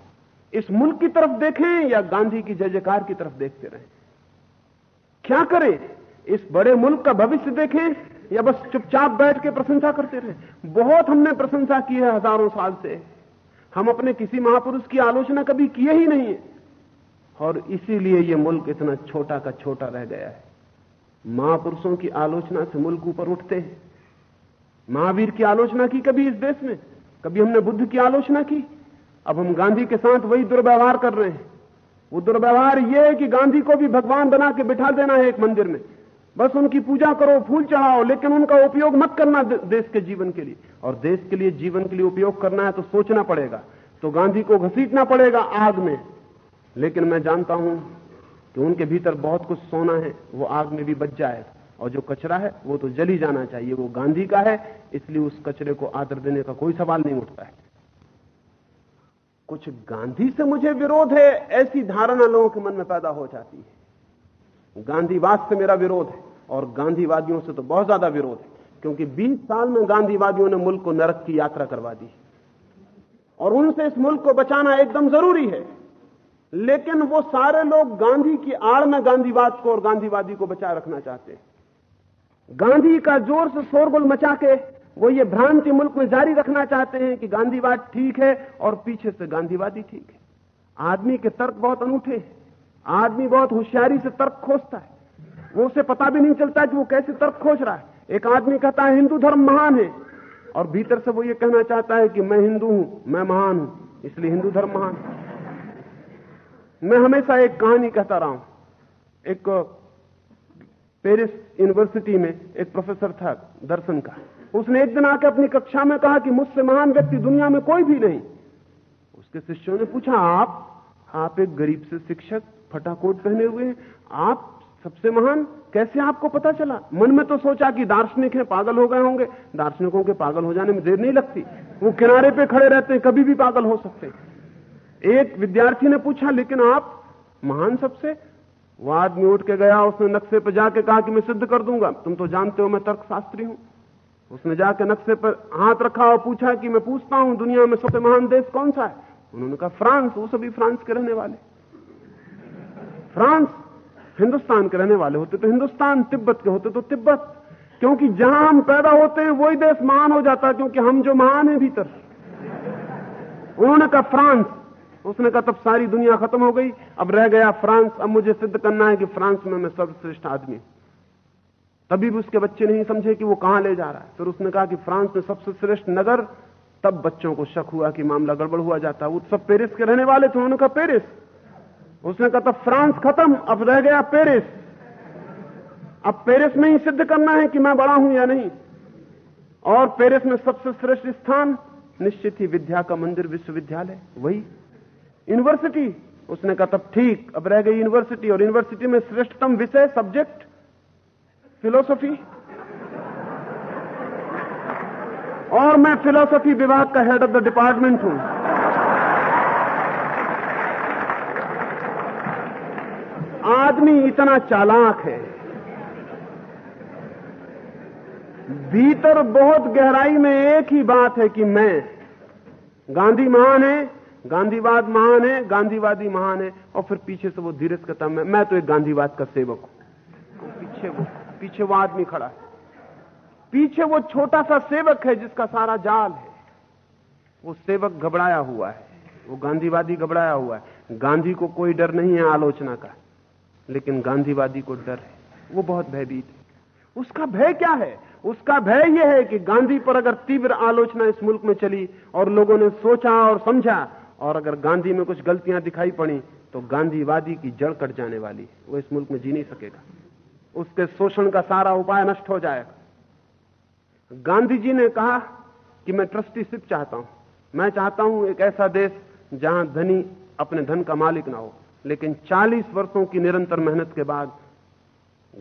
इस मुल्क की तरफ़ देखें या गांधी की जय जयकार की तरफ़ देखते रहें। क्या करें? इस बड़े मुल्क का भविष्य देखें या बस चुपचाप बैठ के प्रशंसा करते रहे? बहुत हमने प्रशंसा की है हज़ारों साल से। हम अपने किसी महापुरुष की आलोचना कभी किए ही नहीं है। और इसीलिए यह मुल्क इतना छोटा का छोटा रह गया है। महापुरुषों की आलोचना से मुल्क ऊपर उठते हैं। महावीर की आलोचना की कभी इस देश में? कभी हमने बुद्ध की आलोचना की? अब हम गांधी के साथ वही दुर्व्यवहार कर रहे हैं। वो दुर्व्यवहार यह है कि गांधी को भी भगवान बना के बिठा देना है एक मंदिर में। बस उनकी पूजा करो, फूल चढ़ाओ, लेकिन उनका उपयोग मत करना देश के जीवन के लिए। और देश के लिए जीवन के लिए उपयोग करना है तो सोचना पड़ेगा। तो गांधी को घसीटना पड़ेगा आग में। लेकिन मैं जानता हूँ कि उनके भीतर बहुत कुछ सोना है, वो आग में भी बच जाएगा और जो कचरा है, वो तो जली जाना चाहिए। वो गांधी का है, इसलिए उस कचरे को आदर देने का कोई सवाल नहीं उठता है। कुछ गांधी से मुझे विरोध है, ऐसी धारणा लोगों के मन में पैदा हो जाती है। गांधीवाद से मेरा विरोध है। और गांधीवादियों से तो बहुत ज़्यादा विरोध है, क्योंकि 20 साल में गांधीवादियों ने मुल्क को नरक की यात्रा करवा दी। और उनसे इस मुल्क को बचाना एकदम ज़रूरी है, लेकिन वो सारे लोग गांधी की आड़ में गांधीवाद को और गांधीवादी को बचाए रखना चाहते हैं। गांधी का ज़ोर से शोरगुल मचा के वो ये भ्रांति मुल्क में जारी रखना चाहते हैं कि गांधीवाद ठीक है और पीछे से गांधीवादी ठीक है। आदमी के तर्क बहुत अनूठे हैं। आदमी बहुत होशियारी से तर्क खोजता है। वो उसे पता भी नहीं चलता कि वो कैसे तर्क खोज रहा है। एक आदमी कहता है, हिंदू धर्म महान है। और भीतर से वो ये कहना चाहता है कि मैं हिंदू हूँ, मैं महान हूँ, इसलिए हिंदू धर्म महान मैं हमेशा एक कहानी कहता रहा हूँ। एक पेरिस यूनिवर्सिटी में एक प्रोफेसर था दर्शन का। उसने एक दिन आकर अपनी कक्षा में कहा कि मुझसे महान व्यक्ति दुनिया में कोई भी नहीं। उसके शिष्यों ने पूछा, आप आप एक गरीब से शिक्षक, फटाकोट पहने हुए हैं, आप सबसे महान? कैसे आपको पता चला? मन में तो सोचा कि दार्शनिक हैं, पागल हो गए होंगे। दार्शनिकों के पागल हो जाने में देर नहीं लगती। वो किनारे पे खड़े रहते हैं, कभी भी पागल हो सकते एक विद्यार्थी ने पूछा, लेकिन आप महान सबसे? वो आदमी उठ के गया, उसने नक्शे पर जाके कहा कि मैं सिद्ध कर दूँगा। तुम तो जानते हो, मैं तर्कशास्त्री हूँ। उसने जाके नक्शे पर हाथ रखा और पूछा कि मैं पूछता हूँ, दुनिया में सबसे महान देश कौन सा है? उन्होंने कहा, फ्रांस, वो सभी फ्रांस के रहने वाले फ्रांस हिंदुस्तान के रहने वाले होते तो हिंदुस्तान तिब्बत के होते तो तिब्बत। क्योंकि जहाँ हम पैदा होते हैं, वही देश महान हो जाता है, क्योंकि हम जो महान है भीतर। उन्होंने कहा, फ्रांस। उसने कहा, तब सारी दुनिया खत्म हो गई। अब रह गया फ्रांस। अब मुझे सिद्ध करना है कि फ्रांस में मैं सर्वश्रेष्ठ आदमी तभी भी उसके बच्चे नहीं समझे कि वो कहाँ ले जा रहा है। फिर उसने कहा कि फ्रांस में सबसे श्रेष्ठ नगर, तब बच्चों को शक हुआ कि मामला गड़बड़ हुआ जाता वो सब पेरिस के रहने वाले थे, उन्होंने कहा, पेरिस। उसने कहा तब फ्रांस खत्म, अब रह गया पेरिस। अब पेरिस में ही सिद्ध करना है कि मैं बड़ा हूँ या नहीं। और पेरिस में सबसे श्रेष्ठ स्थान निश्चित ही विद्या का मंदिर, विश्वविद्यालय, वही। यूनिवर्सिटी, उसने कहा, तब ठीक, अब रह गई यूनिवर्सिटी। और यूनिवर्सिटी में श्रेष्ठतम विषय, सब्जेक्ट, फिलोसफी। और मैं फिलोसफी विभाग का हेड ऑफ़ द डिपार्टमेंट हूँ। आदमी इतना चालाक है। भीतर बहुत गहराई में एक ही बात है कि मैं गांधी महान है, गांधीवाद महान है, गांधीवादी महान है, और फिर पीछे से वो धीरज कहता मैं मैं तो एक गांधीवाद का सेवक हूँ। पीछे वो पीछे वो आदमी खड़ा है। पीछे वो छोटा सा सेवक है जिसका सारा जाल है। वो सेवक घबराया हुआ है। वो गांधीवादी घबराया हुआ है। गांधी को कोई डर नहीं है आलोचना का। लेकिन गांधीवादी को डर है। वो बहुत भयभीत है। उसका भय क्या है? उसका भय यह है कि गांधी पर अगर तीव्र आलोचना इस मुल्क में चली और लोगों ने सोचा और समझा और अगर गांधी में कुछ गलतियाँ दिखाई पड़ी तो गांधीवादी की जड़ कट जाने वाली है। वो इस मुल्क में जी नहीं सकेगा। उसके शोषण का सारा उपाय नष्ट हो जाएगा। गांधी जी ने कहा कि मैं ट्रस्टीशिप चाहता हूँ। मैं चाहता हूँ एक ऐसा देश जहाँ धनी अपने धन का मालिक ना हो। लेकिन 40 वर्षों की निरंतर मेहनत के बाद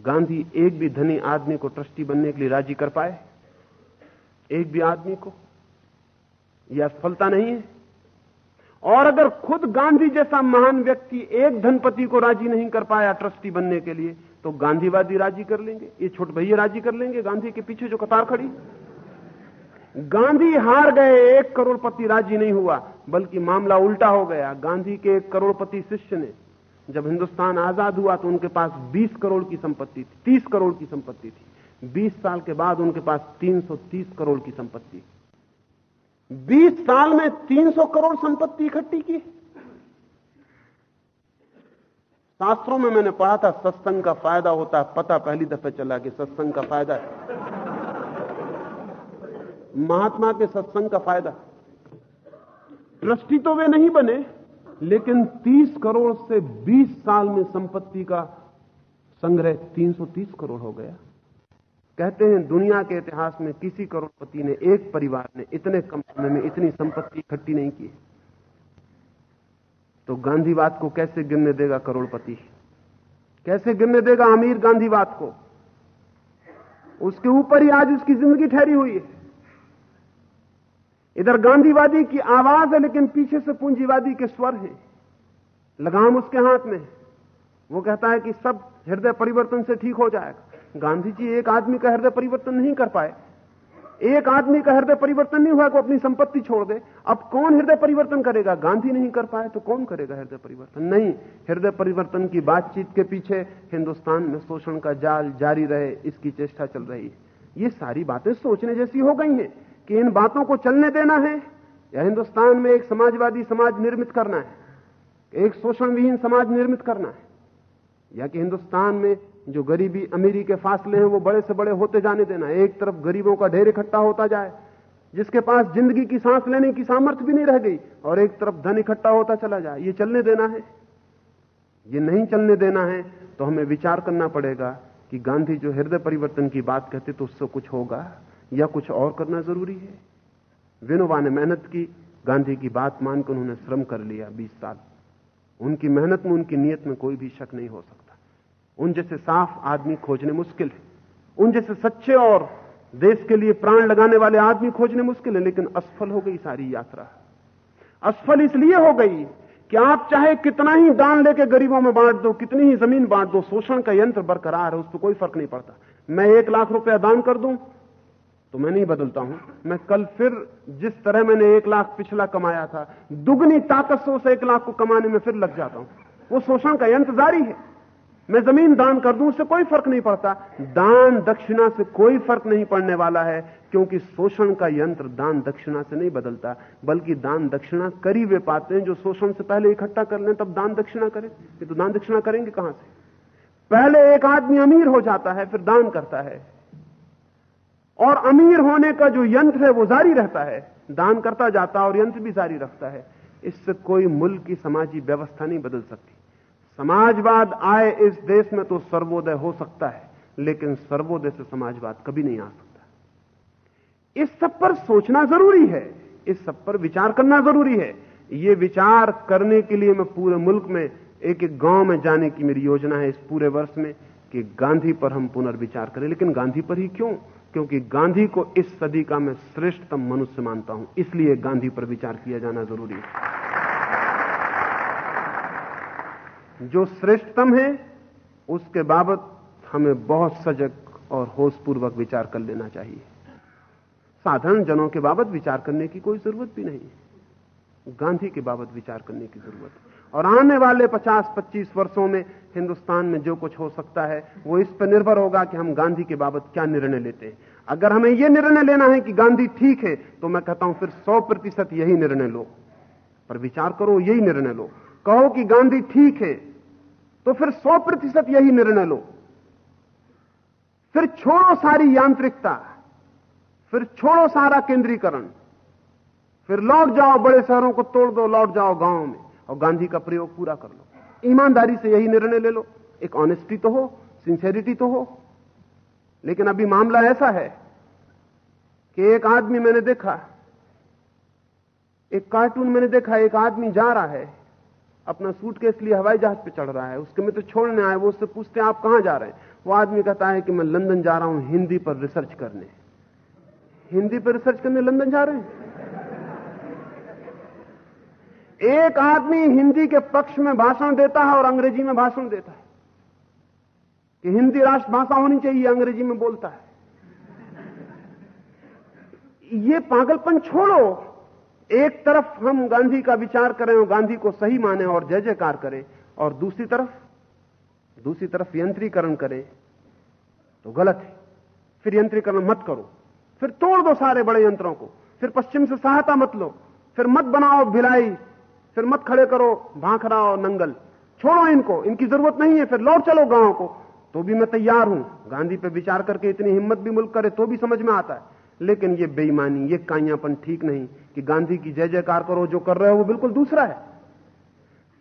गांधी एक भी धनी आदमी को ट्रस्टी बनने के लिए राज़ी कर पाए। एक भी आदमी को। यह असफलता नहीं है। और अगर खुद गांधी जैसा महान व्यक्ति एक धनपति को राज़ी नहीं कर पाया ट्रस्टी बनने के लिए तो गांधीवादी राज़ी कर लेंगे। ये छोट भैया राज़ी कर लेंगे, गांधी के पीछे जो कतार खड़ी। गांधी हार गए, एक करोड़पति राज़ी नहीं हुआ। बल्कि मामला उल्टा हो गया। गांधी के एक करोड़पति शिष्य ने, जब हिंदुस्तान आज़ाद हुआ तो उनके पास 20 करोड़ की संपत्ति थी 30 करोड़ की संपत्ति थी। 20 साल के बाद उनके पास 330 करोड़ की संपत्ति। 20 साल में 300 करोड़ संपत्ति इकट्ठी की। शास्त्रों में मैंने पढ़ा था, सत्संग का फ़ायदा होता है, पता पहली दफे चला कि सत्संग का फ़ायदा महात्मा के सत्संग का फ़ायदा। ट्रस्टी तो वे नहीं बने, लेकिन 30 करोड़ से 20 साल में संपत्ति का संग्रह 330 करोड़ हो गया। कहते हैं, दुनिया के इतिहास में किसी करोड़पति ने, एक परिवार ने इतने कम समय में इतनी संपत्ति इकट्ठी नहीं की। तो गांधीवाद को कैसे गिरने देगा करोड़पति? कैसे गिरने देगा अमीर गांधीवाद को? उसके ऊपर ही आज उसकी ज़िंदगी ठहरी हुई है। इधर गांधीवादी की आवाज़ है, लेकिन पीछे से पूंजीवादी के स्वर हैं। लगाम उसके हाथ में वो कहता है कि सब हृदय परिवर्तन से ठीक हो जाएगा। गांधी जी एक आदमी का हृदय परिवर्तन नहीं कर पाए। एक आदमी का हृदय परिवर्तन नहीं हुआ को अपनी संपत्ति छोड़ दे। अब कौन हृदय परिवर्तन करेगा? गांधी नहीं कर पाए तो कौन करेगा हृदय परिवर्तन? नहीं, हृदय परिवर्तन की बातचीत के पीछे हिंदुस्तान में शोषण का जाल जारी रहे, इसकी चेष्टा चल रही है। ये सारी बातें सोचने जैसी हो गई हैं। कि इन बातों को चलने देना है या हिंदुस्तान में एक समाजवादी समाज निर्मित करना है एक शोषण विहीन समाज निर्मित करना है, या कि हिंदुस्तान में जो गरीबी अमीरी के फासले हैं वो बड़े से बड़े होते जाने देना एक तरफ़ गरीबों का ढेर इकट्ठा होता जाए, जिसके पास ज़िंदगी की सांस लेने की सामर्थ्य भी नहीं रह गई, और एक तरफ़ धन इकट्ठा होता चला जाए, ये चलने देना है। ये नहीं चलने देना है तो हमें विचार करना पड़ेगा कि गांधी जो हृदय परिवर्तन की बात कहते तो उससे कुछ होगा। या कुछ और करना ज़रूरी है? विनोबा ने मेहनत की, गांधी की बात मानकर उन्होंने श्रम कर लिया बीस साल। उनकी मेहनत में, उनकी नीयत में कोई भी शक नहीं हो सकता। उन जैसे साफ़ आदमी खोजने मुश्किल है। उन जैसे सच्चे और देश के लिए प्राण लगाने वाले आदमी खोजने मुश्किल है, लेकिन असफल हो गई सारी यात्रा। असफल इसलिए हो गई कि आप चाहे कितना ही दान लेके गरीबों में बांट दो, कितनी ही ज़मीन बांट दो, शोषण का यंत्र बरकरार है, उस पर कोई फ़र्क नहीं पड़ता। मैं एक लाख रुपया दान कर दूँ तो मैं नहीं बदलता हूँ। मैं कल फिर जिस तरह मैंने एक लाख पिछला कमाया था, दुगनी ताकत से उस एक लाख को कमाने में फिर लग जाता हूँ। वो शोषण का यंत्र जारी है। मैं ज़मीन दान कर दूँ, उससे कोई फ़र्क नहीं पड़ता। दान दक्षिणा से कोई फ़र्क नहीं पड़ने वाला है, क्योंकि शोषण का यंत्र दान दक्षिणा से नहीं बदलता, बल्कि दान दक्षिणा करी वे पाते हैं। जो शोषण से पहले इकट्ठा कर लें, तब दान दक्षिणा करें। ये तो दान दक्षिणा करेंगे कहाँ से? पहले एक आदमी अमीर हो जाता है, फिर दान करता है। और अमीर होने का जो यंत्र है वो जारी रहता है। दान करता जाता है और यंत्र भी जारी रखता है। इससे कोई मुल्क की समाजी व्यवस्था नहीं बदल सकती। समाजवाद आए इस देश में तो सर्वोदय हो सकता है, लेकिन सर्वोदय से समाजवाद कभी नहीं आ सकता। इस सब पर सोचना ज़रूरी है। इस सब पर विचार करना ज़रूरी है। ये विचार करने के लिए मैं पूरे मुल्क में एक एक गाँव में जाने की मेरी योजना है इस पूरे वर्ष में कि गांधी पर हम पुनर्विचार करें। लेकिन गांधी पर ही क्यों? क्योंकि गांधी को इस सदी का मैं श्रेष्ठतम मनुष्य मानता हूँ, इसलिए गांधी पर विचार किया जाना ज़रूरी है। जो श्रेष्ठतम है, उसके बाबत हमें बहुत सजग और होशपूर्वक विचार कर लेना चाहिए। साधारण जनों के बाबत विचार करने की कोई ज़रूरत भी नहीं है। गांधी के बाबत विचार करने की ज़रूरत है। और आने वाले 50-25 वर्षों में हिंदुस्तान में जो कुछ हो सकता है, वो इस पर निर्भर होगा कि हम गांधी के बाबत क्या निर्णय लेते हैं। अगर हमें यह निर्णय लेना है कि गांधी ठीक है तो मैं कहता हूँ फिर 100 प्रतिशत यही निर्णय लो। पर विचार करो, यही निर्णय लो। कहो कि गांधी ठीक है तो फिर 100 प्रतिशत यही निर्णय लो। फिर छोड़ो सारी यांत्रिकता, फिर छोड़ो सारा केंद्रीकरण, फिर लौट जाओ बड़े शहरों को तोड़ दो, लौट जाओ गाँव में। और गांधी का प्रयोग पूरा कर लो। ईमानदारी से यही निर्णय ले लो। एक ऑनेस्टी तो हो सिंसेरिटी तो हो। लेकिन अभी मामला ऐसा है कि एक आदमी मैंने देखा, एक कार्टून मैंने देखा, एक आदमी जा रहा है, अपना सूट के इसलिए हवाई जहाज़ पे चढ़ रहा है, उसके मित्र तो छोड़ने आए, वो उससे पूछते हैं, आप कहाँ जा रहे हैं? वो आदमी कहता है कि मैं लंदन जा रहा हूँ हिंदी पर रिसर्च करने। हिंदी पर रिसर्च करने लंदन जा रहे हैं? एक आदमी हिंदी के पक्ष में भाषण देता है और अंग्रेज़ी में भाषण देता है। कि हिंदी राष्ट्रभाषा होनी चाहिए, अंग्रेज़ी में बोलता है। ये पागलपन छोड़ो। एक तरफ़ हम गांधी का विचार करें और गांधी को सही माने और जय जयकार करें, और दूसरी तरफ़ दूसरी तरफ़ यंत्रीकरण करें तो गलत है। फिर यंत्रीकरण मत करो। फिर तोड़ दो सारे बड़े यंत्रों को। फिर पश्चिम से सहायता मत लो। फिर मत बनाओ भिलाई। फिर मत खड़े करो भाखरा और नंगल। छोड़ो इनको, इनकी ज़रूरत नहीं है, फिर लौट चलो गाँव को। तो भी मैं तैयार हूँ। गांधी पे विचार करके इतनी हिम्मत भी मुल्क करे तो भी समझ में आता है। लेकिन ये बेईमानी, ये काइयापन ठीक नहीं कि गांधी की जय जयकार करो, जो कर रहे हो वो बिल्कुल दूसरा है।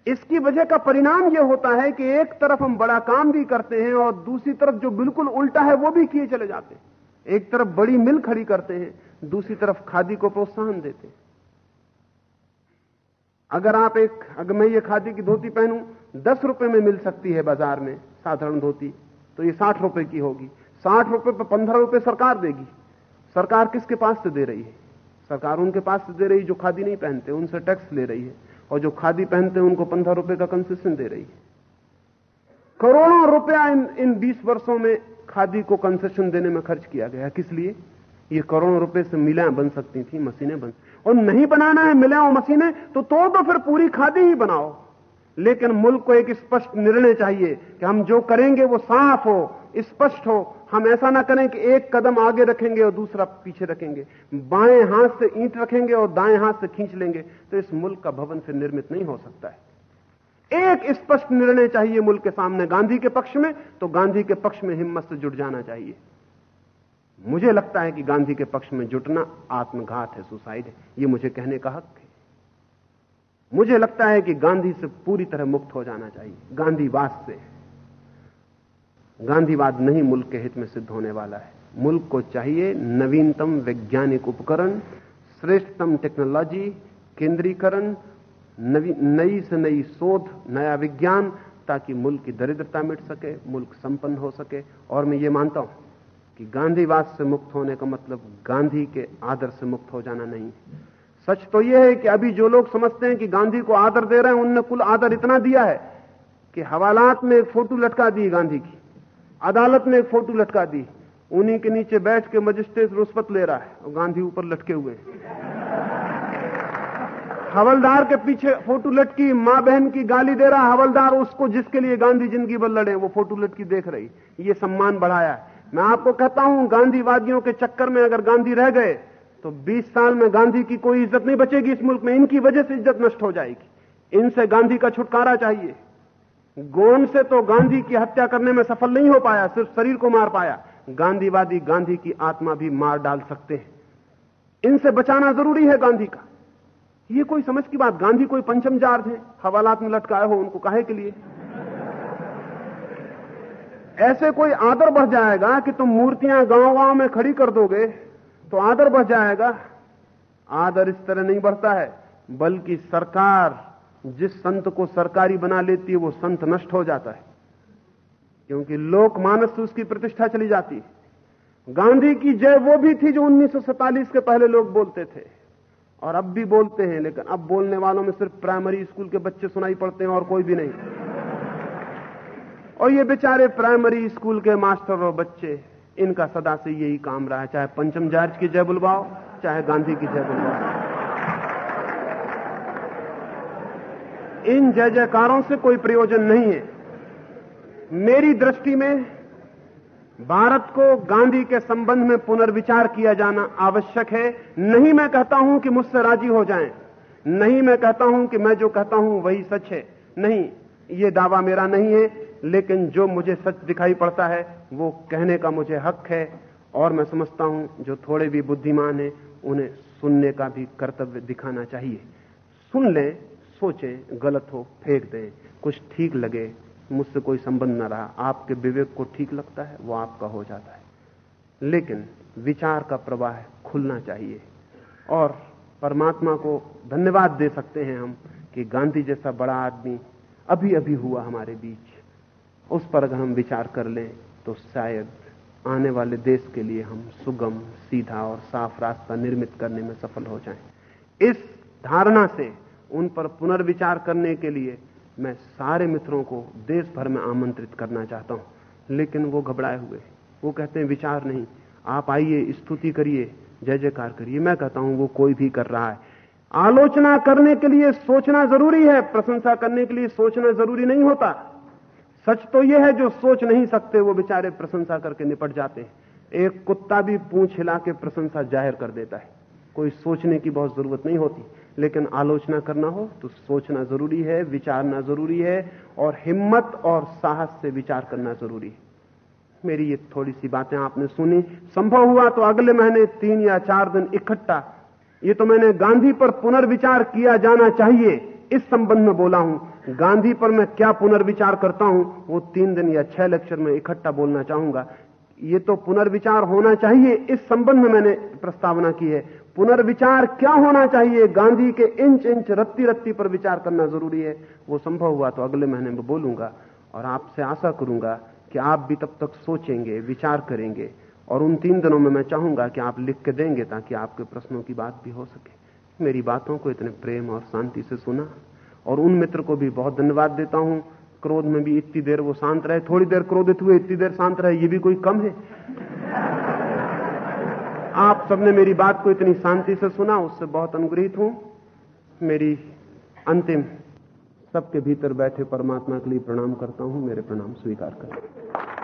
इसकी वजह का परिणाम यह होता है कि एक तरफ़ हम बड़ा काम भी करते हैं और दूसरी तरफ़ जो बिल्कुल उल्टा है, वो भी किए चले जाते हैं। एक तरफ़ बड़ी मिल खड़ी करते हैं, दूसरी तरफ़ खादी को प्रोत्साहन देते हैं। अगर आप एक अगर मैं ये खादी की धोती पहनूं, दस रुपए में मिल सकती है बाज़ार में साधारण धोती। तो ये साठ रुपए की होगी। साठ रुपए पर पंद्रह रुपए सरकार देगी। सरकार किसके पास से दे रही है? सरकार उनके पास से दे रही जो खादी नहीं पहनते, उनसे टैक्स ले रही है। और जो खादी पहनते हैं, उनको पंद्रह रुपए का कंसेशन दे रही है। करोड़ों रुपया इन इन बीस वर्षों में खादी को कंसेशन देने में खर्च किया गया। किस लिए? ये करोड़ों रुपए से मिलें बन सकती थी, मशीनें बन और नहीं बनाना है, मिलें मशीनें तो तोड़ दो फिर पूरी खादी ही बनाओ। लेकिन मुल्क को एक स्पष्ट निर्णय चाहिए कि हम जो करेंगे वो साफ़ हो, स्पष्ट हो। हम ऐसा ना करें कि एक कदम आगे रखेंगे और दूसरा पीछे रखेंगे। बाएँ हाथ से ईंट रखेंगे और दाएँ हाथ से खींच लेंगे तो इस मुल्क का भवन फिर निर्मित नहीं हो सकता है। एक स्पष्ट निर्णय चाहिए मुल्क के सामने गांधी के पक्ष में तो गांधी के पक्ष में हिम्मत से जुट जाना चाहिए। मुझे लगता है कि गांधी के पक्ष में जुटना आत्मघात है, सुसाइड है। ये मुझे कहने का हक है। मुझे लगता है कि गांधी से पूरी तरह मुक्त हो जाना चाहिए। गांधीवाद से। गांधीवाद नहीं मुल्क के हित में सिद्ध होने वाला है। मुल्क को चाहिए नवीनतम वैज्ञानिक उपकरण, श्रेष्ठतम टेक्नोलॉजी, केंद्रीकरण नई से नई शोध, नया विज्ञान, ताकि मुल्क की दरिद्रता मिट सके, मुल्क संपन्न हो सके। और मैं ये मानता हूँ कि गांधीवाद से मुक्त होने का मतलब गांधी के आदर से मुक्त हो जाना नहीं सच तो यह है कि अभी जो लोग समझते हैं कि गांधी को आदर दे रहे हैं, उनने कुल आदर इतना दिया है कि हवालात में एक फ़ोटो लटका दी गांधी की, अदालत में एक फ़ोटो लटका दी, उन्हीं के नीचे बैठ के मजिस्ट्रेट रुष्पत ले रहा है और गांधी ऊपर लटके हुए हवलदार के पीछे फ़ोटो लटकी, माँ बहन की गाली दे रहा हवलदार, उसको जिसके लिए गांधी ज़िंदगी भर लड़े वो फ़ोटो लटकी देख रही ये सम्मान बढ़ाया है। मैं आपको कहता हूँ, गांधीवादियों के चक्कर में अगर गांधी रह गए तो 20 साल में गांधी की कोई इज़्ज़त नहीं बचेगी, इस मुल्क में इनकी वजह से इज़्ज़त नष्ट हो जाएगी। इनसे गांधी का छुटकारा चाहिए। गोन से तो गांधी की हत्या करने में सफल नहीं हो पाया, सिर्फ़ शरीर को मार पाया। गांधीवादी गांधी की आत्मा भी मार डाल सकते हैं। इनसे बचाना ज़रूरी है गांधी का। ये कोई समझ की बात, गांधी कोई पंचम जार थे हवालात में लटकाए हो उनको काहे के लिए? ऐसे कोई आदर बढ़ जाएगा कि तुम मूर्तियाँ गाँव गाँव में खड़ी कर दोगे तो आदर बढ़ जाएगा। आदर इस तरह नहीं बढ़ता है, बल्कि सरकार, जिस संत को सरकारी बना लेती है, वो संत नष्ट हो जाता है। क्योंकि लोकमानस से उसकी प्रतिष्ठा चली जाती है। गांधी की जय वो भी थी जो 1947 के पहले लोग बोलते थे, और अब भी बोलते हैं, लेकिन अब बोलने वालों में सिर्फ़ प्राइमरी स्कूल के बच्चे सुनाई पड़ते हैं और कोई भी नहीं। और ये बेचारे प्राइमरी स्कूल के मास्टर और बच्चे इनका सदा से यही काम रहा है। चाहे पंचम जार्ज की जय बुलवाओ चाहे गांधी की जय बुलवाओ। इन जय जयकारों से कोई प्रयोजन नहीं है। मेरी दृष्टि में भारत को गांधी के संबंध में पुनर्विचार किया जाना आवश्यक है। नहीं मैं कहता हूँ कि मुझसे राज़ी हो जाएँ, नहीं मैं कहता हूँ कि मैं जो कहता हूँ वही सच है। नहीं ये दावा मेरा नहीं है। लेकिन जो मुझे सच दिखाई पड़ता है, वो कहने का मुझे हक है, और मैं समझता हूँ, जो थोड़े भी बुद्धिमान हैं, उन्हें सुनने का भी कर्तव्य दिखाना चाहिए। सुन लें, सोचें, गलत हो, फेंक दें। कुछ ठीक लगे, मुझसे कोई संबंध न रहा। आपके विवेक को ठीक लगता है, वो आपका हो जाता है। लेकिन विचार का प्रवाह खुलना चाहिए। और परमात्मा को धन्यवाद दे सकते हैं हम, कि गांधी जैसा बड़ा आदमी अभी अभी हुआ हमारे बीच। उस पर अगर हम विचार कर लें तो शायद आने वाले देश के लिए हम सुगम, सीधा और साफ़ रास्ता निर्मित करने में सफल हो जाएँ। इस धारणा से, उन पर पुनर्विचार करने के लिए मैं सारे मित्रों को देश भर में आमंत्रित करना चाहता हूँ। लेकिन वो घबराए हुए वो कहते हैं, विचार नहीं। आप आइए, स्तुति करिए, जय जयकार करिए। मैं कहता हूँ, वो कोई भी कर रहा है। आलोचना करने के लिए सोचना ज़रूरी है। प्रशंसा करने के लिए सोचना ज़रूरी नहीं होता। सच तो यह है जो सोच नहीं सकते, वो बेचारे प्रशंसा करके निपट जाते हैं। एक कुत्ता भी पूछ हिला के प्रशंसा ज़ाहिर कर देता है। कोई सोचने की बहुत ज़रूरत नहीं होती, लेकिन आलोचना करना हो तो सोचना ज़रूरी है, विचारना ज़रूरी है, और हिम्मत और साहस से विचार करना ज़रूरी है। मेरी ये थोड़ी सी बातें आपने सुनी, संभव हुआ तो अगले महीने तीन या चार दिन इकट्ठा। ये तो मैंने गांधी पर पुनर्विचार किया जाना चाहिए, इस संबंध में बोला हूँ। गांधी पर मैं क्या पुनर्विचार करता हूँ, वो तीन दिन या छह लेक्चर में इकट्ठा बोलना चाहूँगा। ये तो पुनर्विचार होना चाहिए, इस संबंध में मैंने प्रस्तावना की है। पुनर्विचार क्या होना चाहिए? गांधी के इंच इंच, रत्ती रत्ती पर विचार करना ज़रूरी है। वो संभव हुआ तो अगले महीने में बोलूँगा और आपसे आशा करूँगा कि आप भी तब तक सोचेंगे, विचार करेंगे और उन तीन दिनों में मैं चाहूँगा कि आप लिख के देंगे ताकि आपके प्रश्नों की बात भी हो सके। मेरी बातों को इतने प्रेम और शांति से सुना। और उन मित्र को भी बहुत धन्यवाद देता हूँ। क्रोध में भी इतनी देर वो शांत रहे, थोड़ी देर क्रोधित हुए, इतनी देर शांत रहे, ये भी कोई कम है? आप सबने मेरी बात को इतनी शांति से सुना, उससे बहुत अनुग्रहित हूँ। मेरी अंतिम, सबके भीतर बैठे परमात्मा के लिए प्रणाम करता हूँ, मेरे प्रणाम स्वीकार करें।